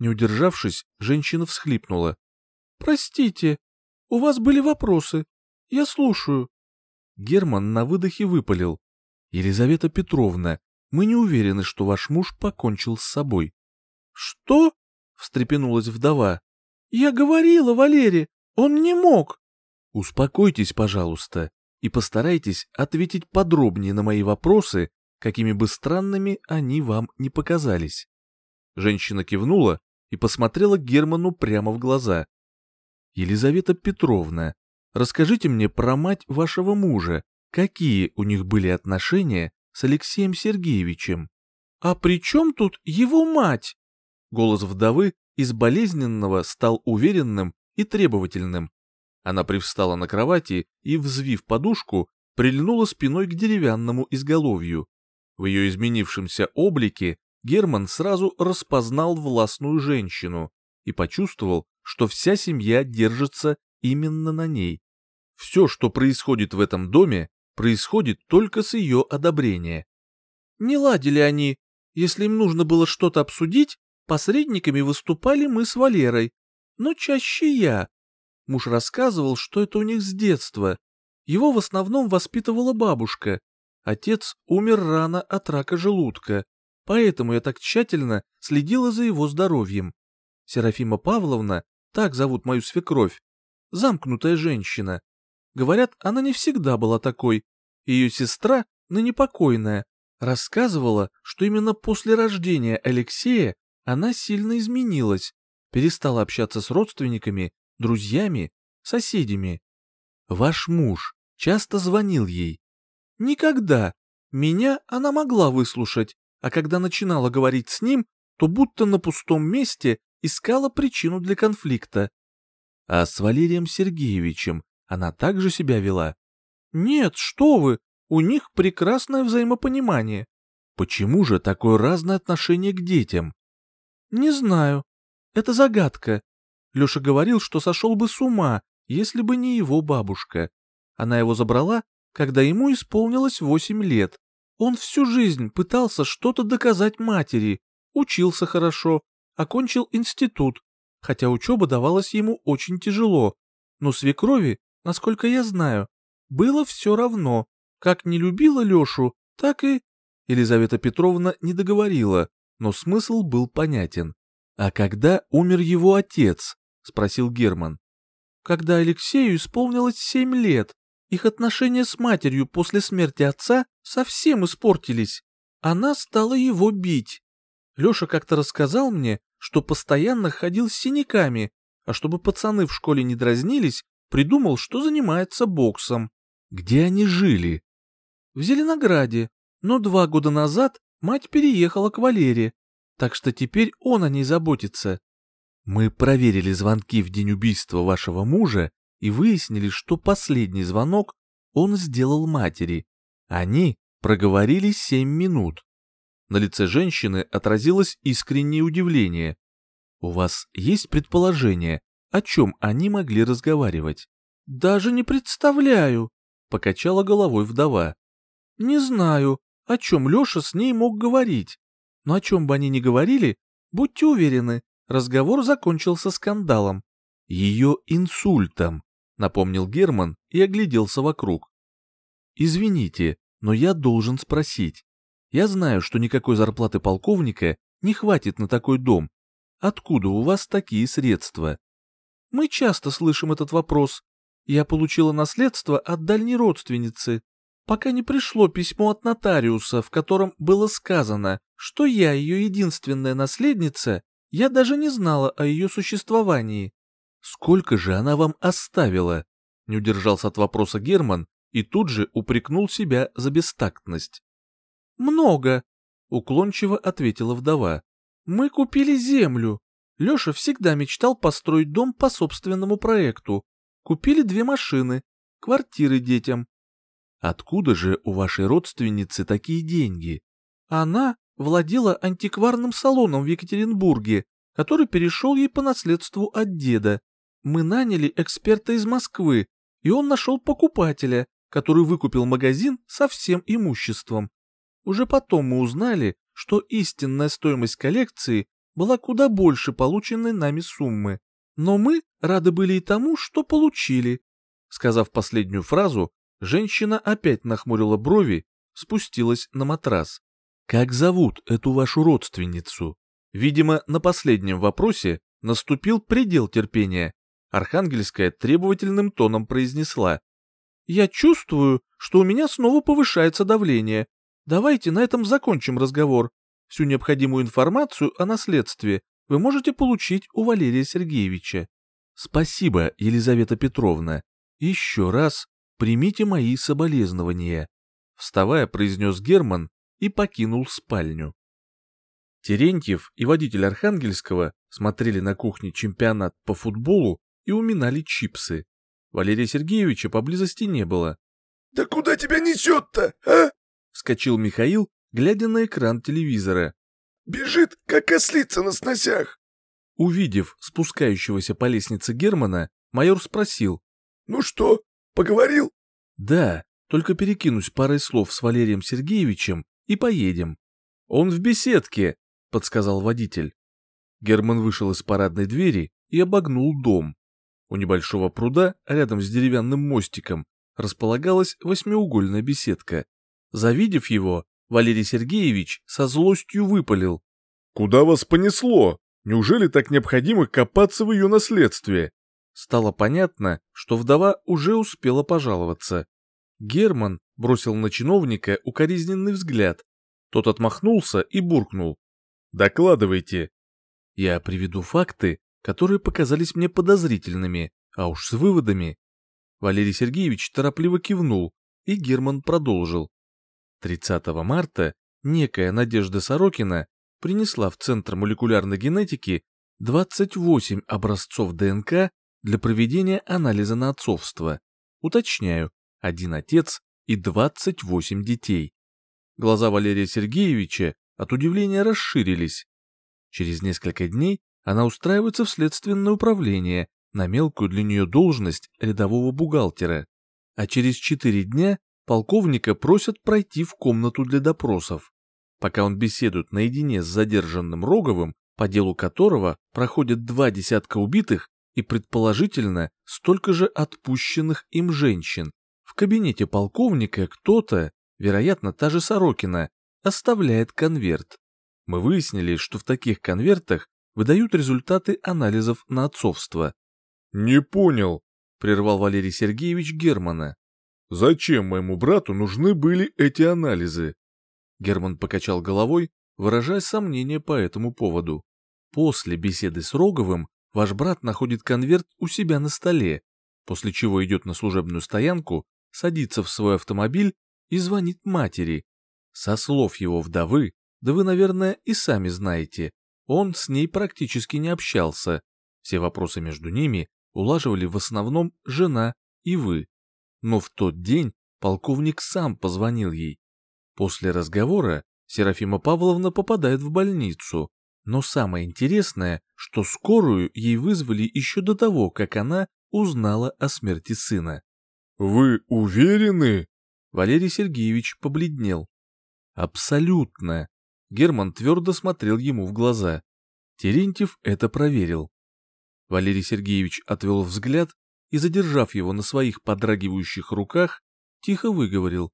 Не удержавшись, женщина всхлипнула. «Простите, у вас были вопросы. Я слушаю». Герман на выдохе выпалил. «Елизавета Петровна, мы не уверены, что ваш муж покончил с собой». «Что?» — встрепенулась вдова. «Я говорила Валере, он не мог». «Успокойтесь, пожалуйста, и постарайтесь ответить подробнее на мои вопросы какими бы странными они вам не показались. Женщина кивнула и посмотрела Герману прямо в глаза. «Елизавета Петровна, расскажите мне про мать вашего мужа, какие у них были отношения с Алексеем Сергеевичем?» «А при чем тут его мать?» Голос вдовы из болезненного стал уверенным и требовательным. Она привстала на кровати и, взвив подушку, прильнула спиной к деревянному изголовью. В ее изменившемся облике Герман сразу распознал властную женщину и почувствовал, что вся семья держится именно на ней. Все, что происходит в этом доме, происходит только с ее одобрения. Не ладили они. Если им нужно было что-то обсудить, посредниками выступали мы с Валерой, но чаще я. Муж рассказывал, что это у них с детства. Его в основном воспитывала бабушка, Отец умер рано от рака желудка, поэтому я так тщательно следила за его здоровьем. Серафима Павловна, так зовут мою свекровь, замкнутая женщина. Говорят, она не всегда была такой. Ее сестра, ныне покойная, рассказывала, что именно после рождения Алексея она сильно изменилась, перестала общаться с родственниками, друзьями, соседями. Ваш муж часто звонил ей, Никогда. Меня она могла выслушать, а когда начинала говорить с ним, то будто на пустом месте искала причину для конфликта. А с Валерием Сергеевичем она также себя вела? Нет, что вы, у них прекрасное взаимопонимание. Почему же такое разное отношение к детям? Не знаю. Это загадка. Леша говорил, что сошел бы с ума, если бы не его бабушка. Она его забрала когда ему исполнилось восемь лет. Он всю жизнь пытался что-то доказать матери, учился хорошо, окончил институт, хотя учеба давалась ему очень тяжело, но свекрови, насколько я знаю, было все равно, как не любила Лешу, так и... Елизавета Петровна не договорила, но смысл был понятен. «А когда умер его отец?» — спросил Герман. «Когда Алексею исполнилось семь лет. Их отношения с матерью после смерти отца совсем испортились. Она стала его бить. Леша как-то рассказал мне, что постоянно ходил с синяками, а чтобы пацаны в школе не дразнились, придумал, что занимается боксом. Где они жили? В Зеленограде, но два года назад мать переехала к Валере, так что теперь он о ней заботится. Мы проверили звонки в день убийства вашего мужа и выяснили, что последний звонок он сделал матери. Они проговорили семь минут. На лице женщины отразилось искреннее удивление. «У вас есть предположение, о чем они могли разговаривать?» «Даже не представляю», — покачала головой вдова. «Не знаю, о чем Леша с ней мог говорить. Но о чем бы они ни говорили, будьте уверены, разговор закончился скандалом. Ее инсультом напомнил Герман и огляделся вокруг. «Извините, но я должен спросить. Я знаю, что никакой зарплаты полковника не хватит на такой дом. Откуда у вас такие средства? Мы часто слышим этот вопрос. Я получила наследство от дальней родственницы, пока не пришло письмо от нотариуса, в котором было сказано, что я ее единственная наследница, я даже не знала о ее существовании. Сколько же она вам оставила? Не удержался от вопроса Герман и тут же упрекнул себя за бестактность. Много, уклончиво ответила вдова. Мы купили землю. Леша всегда мечтал построить дом по собственному проекту. Купили две машины, квартиры детям. Откуда же у вашей родственницы такие деньги? Она владела антикварным салоном в Екатеринбурге, который перешел ей по наследству от деда. Мы наняли эксперта из Москвы, и он нашел покупателя, который выкупил магазин со всем имуществом. Уже потом мы узнали, что истинная стоимость коллекции была куда больше полученной нами суммы. Но мы рады были и тому, что получили. Сказав последнюю фразу, женщина опять нахмурила брови, спустилась на матрас. «Как зовут эту вашу родственницу?» Видимо, на последнем вопросе наступил предел терпения. Архангельская требовательным тоном произнесла. «Я чувствую, что у меня снова повышается давление. Давайте на этом закончим разговор. Всю необходимую информацию о наследстве вы можете получить у Валерия Сергеевича». «Спасибо, Елизавета Петровна. Еще раз примите мои соболезнования», — вставая, произнес Герман и покинул спальню. Терентьев и водитель Архангельского смотрели на кухне чемпионат по футболу и уминали чипсы. Валерия Сергеевича поблизости не было. «Да куда тебя несет-то, а?» — вскочил Михаил, глядя на экран телевизора. «Бежит, как ослица на сносях!» Увидев спускающегося по лестнице Германа, майор спросил. «Ну что, поговорил?» «Да, только перекинусь парой слов с Валерием Сергеевичем и поедем». «Он в беседке», — подсказал водитель. Герман вышел из парадной двери и обогнул дом. У небольшого пруда, рядом с деревянным мостиком, располагалась восьмиугольная беседка. Завидев его, Валерий Сергеевич со злостью выпалил. «Куда вас понесло? Неужели так необходимо копаться в ее наследстве?» Стало понятно, что вдова уже успела пожаловаться. Герман бросил на чиновника укоризненный взгляд. Тот отмахнулся и буркнул. «Докладывайте». «Я приведу факты, которые показались мне подозрительными, а уж с выводами. Валерий Сергеевич торопливо кивнул, и Герман продолжил. 30 марта некая Надежда Сорокина принесла в Центр молекулярной генетики 28 образцов ДНК для проведения анализа на отцовство. Уточняю, один отец и 28 детей. Глаза Валерия Сергеевича от удивления расширились. Через несколько дней она устраивается в следственное управление на мелкую для нее должность рядового бухгалтера, а через четыре дня полковника просят пройти в комнату для допросов. Пока он беседует наедине с задержанным Роговым, по делу которого проходят два десятка убитых и предположительно столько же отпущенных им женщин, в кабинете полковника кто-то, вероятно, та же Сорокина, оставляет конверт. Мы выяснили, что в таких конвертах выдают результаты анализов на отцовство. «Не понял», — прервал Валерий Сергеевич Германа. «Зачем моему брату нужны были эти анализы?» Герман покачал головой, выражая сомнение по этому поводу. После беседы с Роговым ваш брат находит конверт у себя на столе, после чего идет на служебную стоянку, садится в свой автомобиль и звонит матери. Со слов его вдовы, да вы, наверное, и сами знаете, он с ней практически не общался. Все вопросы между ними улаживали в основном жена и вы. Но в тот день полковник сам позвонил ей. После разговора Серафима Павловна попадает в больницу. Но самое интересное, что скорую ей вызвали еще до того, как она узнала о смерти сына. «Вы уверены?» Валерий Сергеевич побледнел. «Абсолютно», Герман твердо смотрел ему в глаза. Терентьев это проверил. Валерий Сергеевич отвел взгляд и, задержав его на своих подрагивающих руках, тихо выговорил.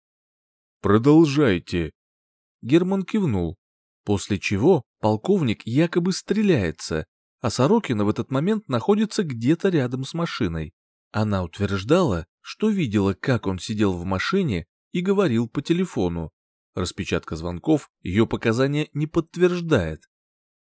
«Продолжайте». Герман кивнул. После чего полковник якобы стреляется, а Сорокина в этот момент находится где-то рядом с машиной. Она утверждала, что видела, как он сидел в машине и говорил по телефону. Распечатка звонков ее показания не подтверждает.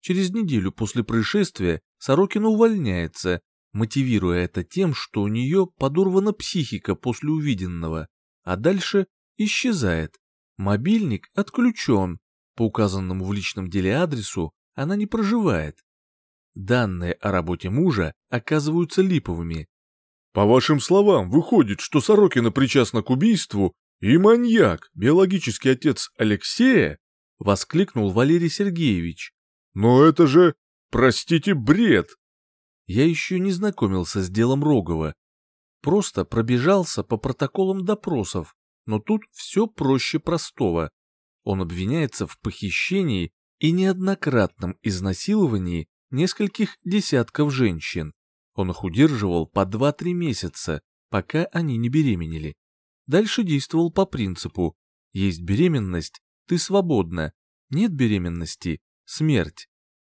Через неделю после происшествия Сорокина увольняется, мотивируя это тем, что у нее подорвана психика после увиденного, а дальше исчезает. Мобильник отключен, по указанному в личном деле адресу она не проживает. Данные о работе мужа оказываются липовыми. По вашим словам, выходит, что Сорокина причастна к убийству, и маньяк, биологический отец Алексея? Воскликнул Валерий Сергеевич. Но это же, простите, бред. Я еще не знакомился с делом Рогова. Просто пробежался по протоколам допросов, но тут все проще простого. Он обвиняется в похищении и неоднократном изнасиловании нескольких десятков женщин. Он их удерживал по 2-3 месяца, пока они не беременели. Дальше действовал по принципу «есть беременность, ты свободна, нет беременности, смерть».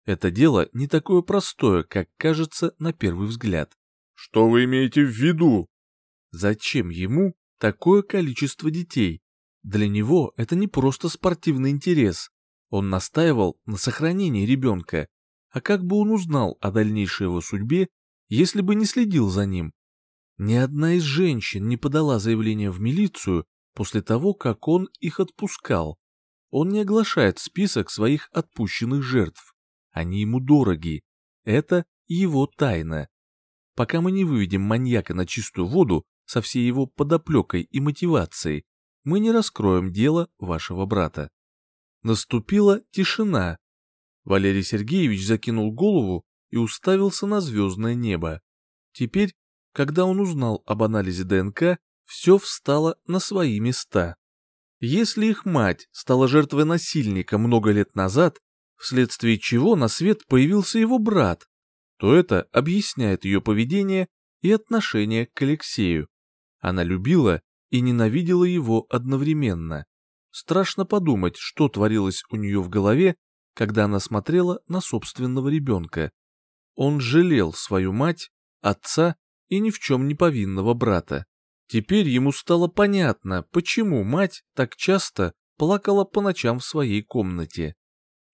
Это дело не такое простое, как кажется на первый взгляд. Что вы имеете в виду? Зачем ему такое количество детей? Для него это не просто спортивный интерес. Он настаивал на сохранении ребенка. А как бы он узнал о дальнейшей его судьбе, если бы не следил за ним? Ни одна из женщин не подала заявление в милицию после того, как он их отпускал. Он не оглашает список своих отпущенных жертв. Они ему дороги. Это его тайна. Пока мы не выведем маньяка на чистую воду со всей его подоплекой и мотивацией, мы не раскроем дело вашего брата. Наступила тишина. Валерий Сергеевич закинул голову и уставился на звездное небо. Теперь, когда он узнал об анализе ДНК, все встало на свои места. Если их мать стала жертвой насильника много лет назад, вследствие чего на свет появился его брат, то это объясняет ее поведение и отношение к Алексею. Она любила и ненавидела его одновременно. Страшно подумать, что творилось у нее в голове, когда она смотрела на собственного ребенка. Он жалел свою мать, отца и ни в чем не повинного брата. Теперь ему стало понятно, почему мать так часто плакала по ночам в своей комнате.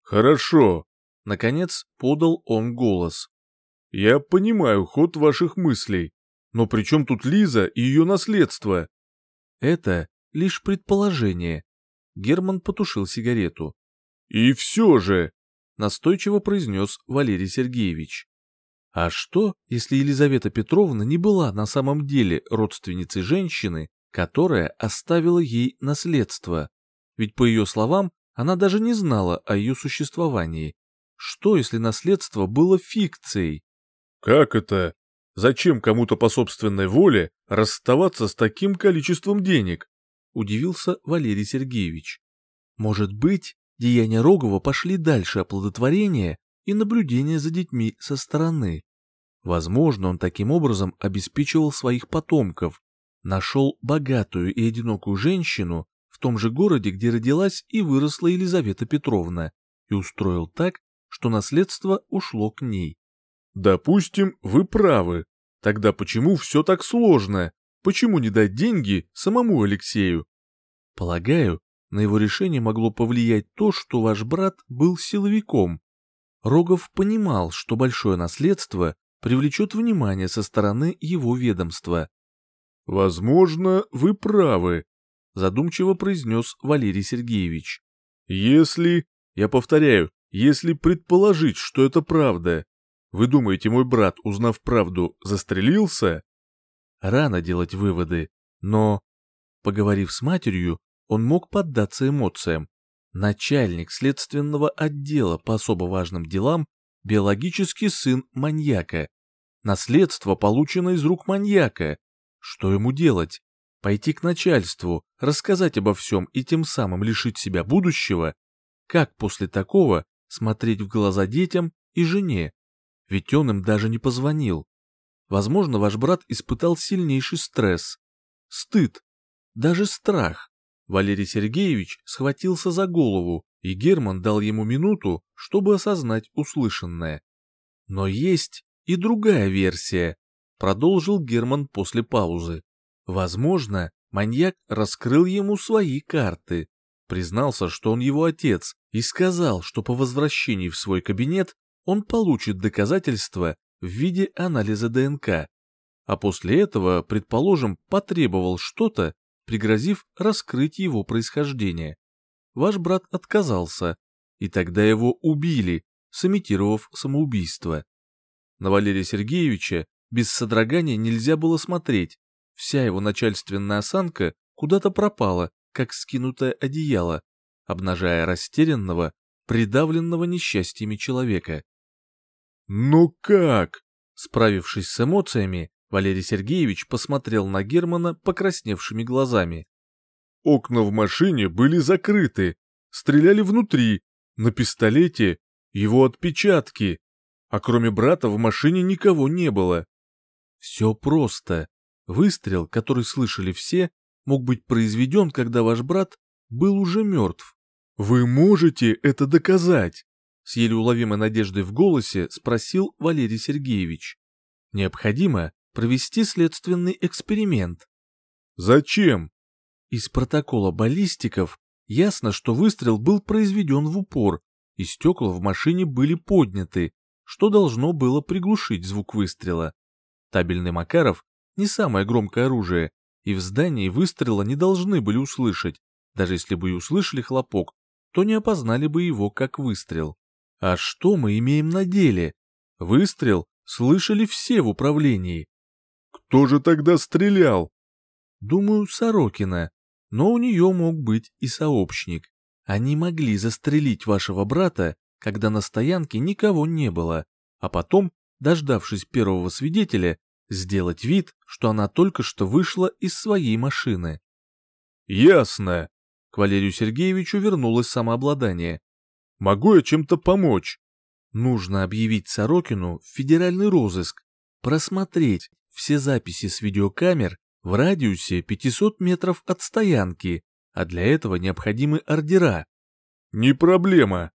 «Хорошо», — наконец подал он голос. «Я понимаю ход ваших мыслей, но при чем тут Лиза и ее наследство?» Это лишь предположение. Герман потушил сигарету. «И все же», — настойчиво произнес Валерий Сергеевич. А что, если Елизавета Петровна не была на самом деле родственницей женщины, которая оставила ей наследство? Ведь, по ее словам, она даже не знала о ее существовании. Что, если наследство было фикцией? «Как это? Зачем кому-то по собственной воле расставаться с таким количеством денег? Удивился Валерий Сергеевич. Может быть, деяния Рогова пошли дальше оплодотворения и наблюдения за детьми со стороны. Возможно, он таким образом обеспечивал своих потомков, нашел богатую и одинокую женщину в том же городе, где родилась и выросла Елизавета Петровна, и устроил так, что наследство ушло к ней. Допустим, вы правы. Тогда почему все так сложно? Почему не дать деньги самому Алексею? Полагаю, на его решение могло повлиять то, что ваш брат был силовиком. Рогов понимал, что большое наследство привлечет внимание со стороны его ведомства. «Возможно, вы правы», — задумчиво произнес Валерий Сергеевич. «Если, я повторяю, если предположить, что это правда, вы думаете, мой брат, узнав правду, застрелился? Рано делать выводы, но, поговорив с матерью, он мог поддаться эмоциям. Начальник следственного отдела по особо важным делам – биологический сын маньяка. Наследство получено из рук маньяка. Что ему делать? Пойти к начальству, рассказать обо всем и тем самым лишить себя будущего? Как после такого смотреть в глаза детям и жене? ведь он им даже не позвонил. Возможно, ваш брат испытал сильнейший стресс, стыд, даже страх. Валерий Сергеевич схватился за голову И Герман дал ему минуту, чтобы осознать услышанное. Но есть и другая версия, продолжил Герман после паузы. Возможно, маньяк раскрыл ему свои карты, признался, что он его отец, и сказал, что по возвращении в свой кабинет он получит доказательства в виде анализа ДНК. А после этого, предположим, потребовал что-то, пригрозив раскрыть его происхождение. Ваш брат отказался, и тогда его убили, сымитировав самоубийство. На Валерия Сергеевича без содрогания нельзя было смотреть, вся его начальственная осанка куда-то пропала, как скинутое одеяло, обнажая растерянного, придавленного несчастьями человека. «Ну как?» Справившись с эмоциями, Валерий Сергеевич посмотрел на Германа покрасневшими глазами. Окна в машине были закрыты, стреляли внутри, на пистолете его отпечатки, а кроме брата в машине никого не было. Все просто. Выстрел, который слышали все, мог быть произведен, когда ваш брат был уже мертв. «Вы можете это доказать?» С еле уловимой надеждой в голосе спросил Валерий Сергеевич. «Необходимо провести следственный эксперимент». «Зачем?» Из протокола баллистиков ясно, что выстрел был произведен в упор, и стекла в машине были подняты, что должно было приглушить звук выстрела. Табельный Макаров не самое громкое оружие, и в здании выстрела не должны были услышать, даже если бы и услышали хлопок, то не опознали бы его как выстрел. А что мы имеем на деле? Выстрел слышали все в управлении. Кто же тогда стрелял? Думаю, Сорокина. Но у нее мог быть и сообщник. Они могли застрелить вашего брата, когда на стоянке никого не было, а потом, дождавшись первого свидетеля, сделать вид, что она только что вышла из своей машины. «Ясно!» К Валерию Сергеевичу вернулось самообладание. «Могу я чем-то помочь?» Нужно объявить Сорокину в федеральный розыск, просмотреть все записи с видеокамер в радиусе 500 метров от стоянки, а для этого необходимы ордера. «Не проблема!»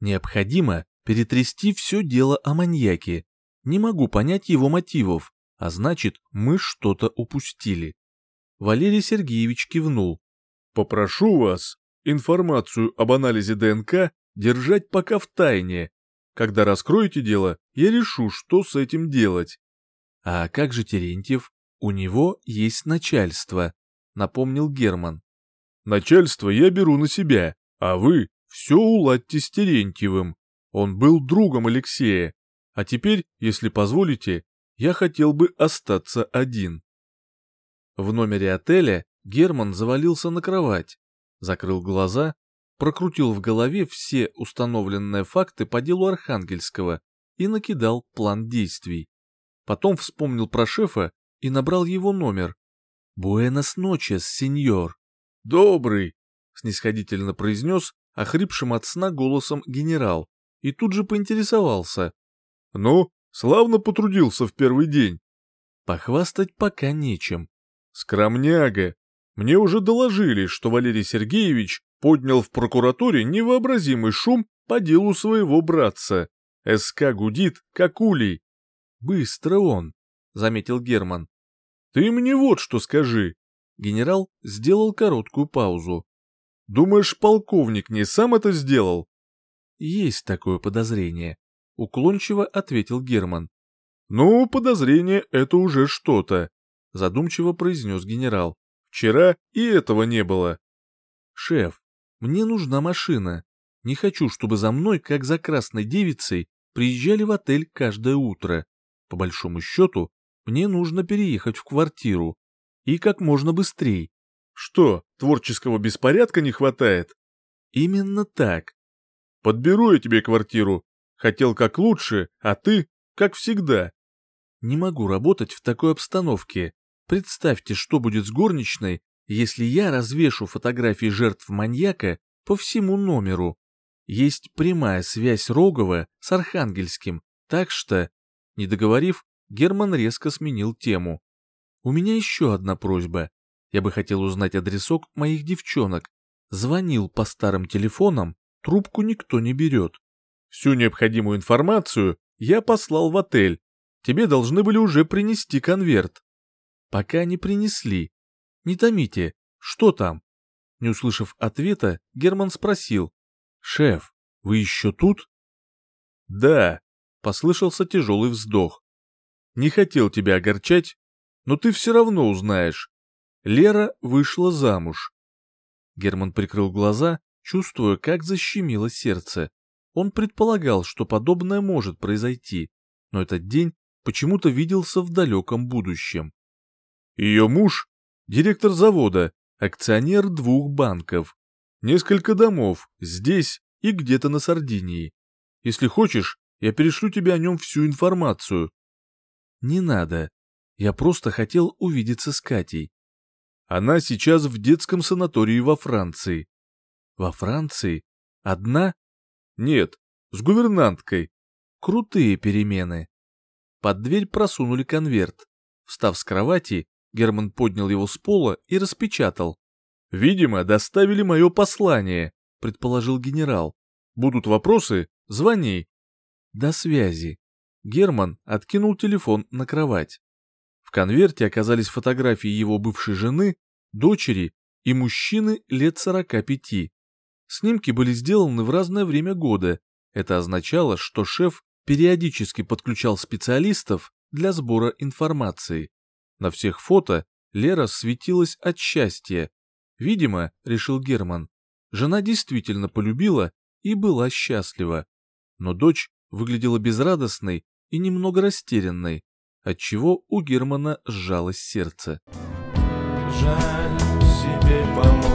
Необходимо перетрясти все дело о маньяке. Не могу понять его мотивов, а значит, мы что-то упустили. Валерий Сергеевич кивнул. «Попрошу вас информацию об анализе ДНК держать пока в тайне. Когда раскроете дело, я решу, что с этим делать». «А как же Терентьев? У него есть начальство», — напомнил Герман. «Начальство я беру на себя, а вы все уладьте с Терентьевым. Он был другом Алексея. А теперь, если позволите, я хотел бы остаться один. В номере отеля Герман завалился на кровать, закрыл глаза, прокрутил в голове все установленные факты по делу Архангельского и накидал план действий. Потом вспомнил про шефа и набрал его номер. «Буэнос ночес, сеньор». «Добрый», — снисходительно произнес охрипшим от сна голосом генерал, и тут же поинтересовался. «Ну, Славно потрудился в первый день. Похвастать пока нечем. Скромняга. Мне уже доложили, что Валерий Сергеевич поднял в прокуратуре невообразимый шум по делу своего братца. СК гудит, как улей. Быстро он, заметил Герман. Ты мне вот что скажи. Генерал сделал короткую паузу. Думаешь, полковник не сам это сделал? Есть такое подозрение уклончиво ответил Герман. «Ну, подозрение — это уже что-то», — задумчиво произнес генерал. «Вчера и этого не было». «Шеф, мне нужна машина. Не хочу, чтобы за мной, как за красной девицей, приезжали в отель каждое утро. По большому счету, мне нужно переехать в квартиру. И как можно быстрее. Что, творческого беспорядка не хватает? Именно так. Подберу я тебе квартиру, Хотел как лучше, а ты, как всегда. Не могу работать в такой обстановке. Представьте, что будет с горничной, если я развешу фотографии жертв маньяка по всему номеру. Есть прямая связь Рогова с Архангельским, так что, не договорив, Герман резко сменил тему. У меня еще одна просьба. Я бы хотел узнать адресок моих девчонок. Звонил по старым телефонам, трубку никто не берет. Всю необходимую информацию я послал в отель. Тебе должны были уже принести конверт. Пока не принесли. Не томите, что там? Не услышав ответа, Герман спросил. «Шеф, вы еще тут?» «Да», — послышался тяжелый вздох. «Не хотел тебя огорчать, но ты все равно узнаешь. Лера вышла замуж». Герман прикрыл глаза, чувствуя, как защемило сердце. Он предполагал, что подобное может произойти, но этот день почему-то виделся в далеком будущем. Ее муж — директор завода, акционер двух банков, несколько домов здесь и где-то на Сардинии. Если хочешь, я перешлю тебе о нем всю информацию. Не надо. Я просто хотел увидеться с Катей. Она сейчас в детском санатории во Франции. Во Франции? Одна? Нет, с гувернанткой. Крутые перемены. Под дверь просунули конверт. Встав с кровати, Герман поднял его с пола и распечатал. «Видимо, доставили мое послание», — предположил генерал. «Будут вопросы? Звони». «До связи». Герман откинул телефон на кровать. В конверте оказались фотографии его бывшей жены, дочери и мужчины лет 45. Снимки были сделаны в разное время года. Это означало, что шеф периодически подключал специалистов для сбора информации. На всех фото Лера светилась от счастья. Видимо, решил Герман, жена действительно полюбила и была счастлива. Но дочь выглядела безрадостной и немного растерянной, отчего у Германа сжалось сердце. Жаль себе помочь.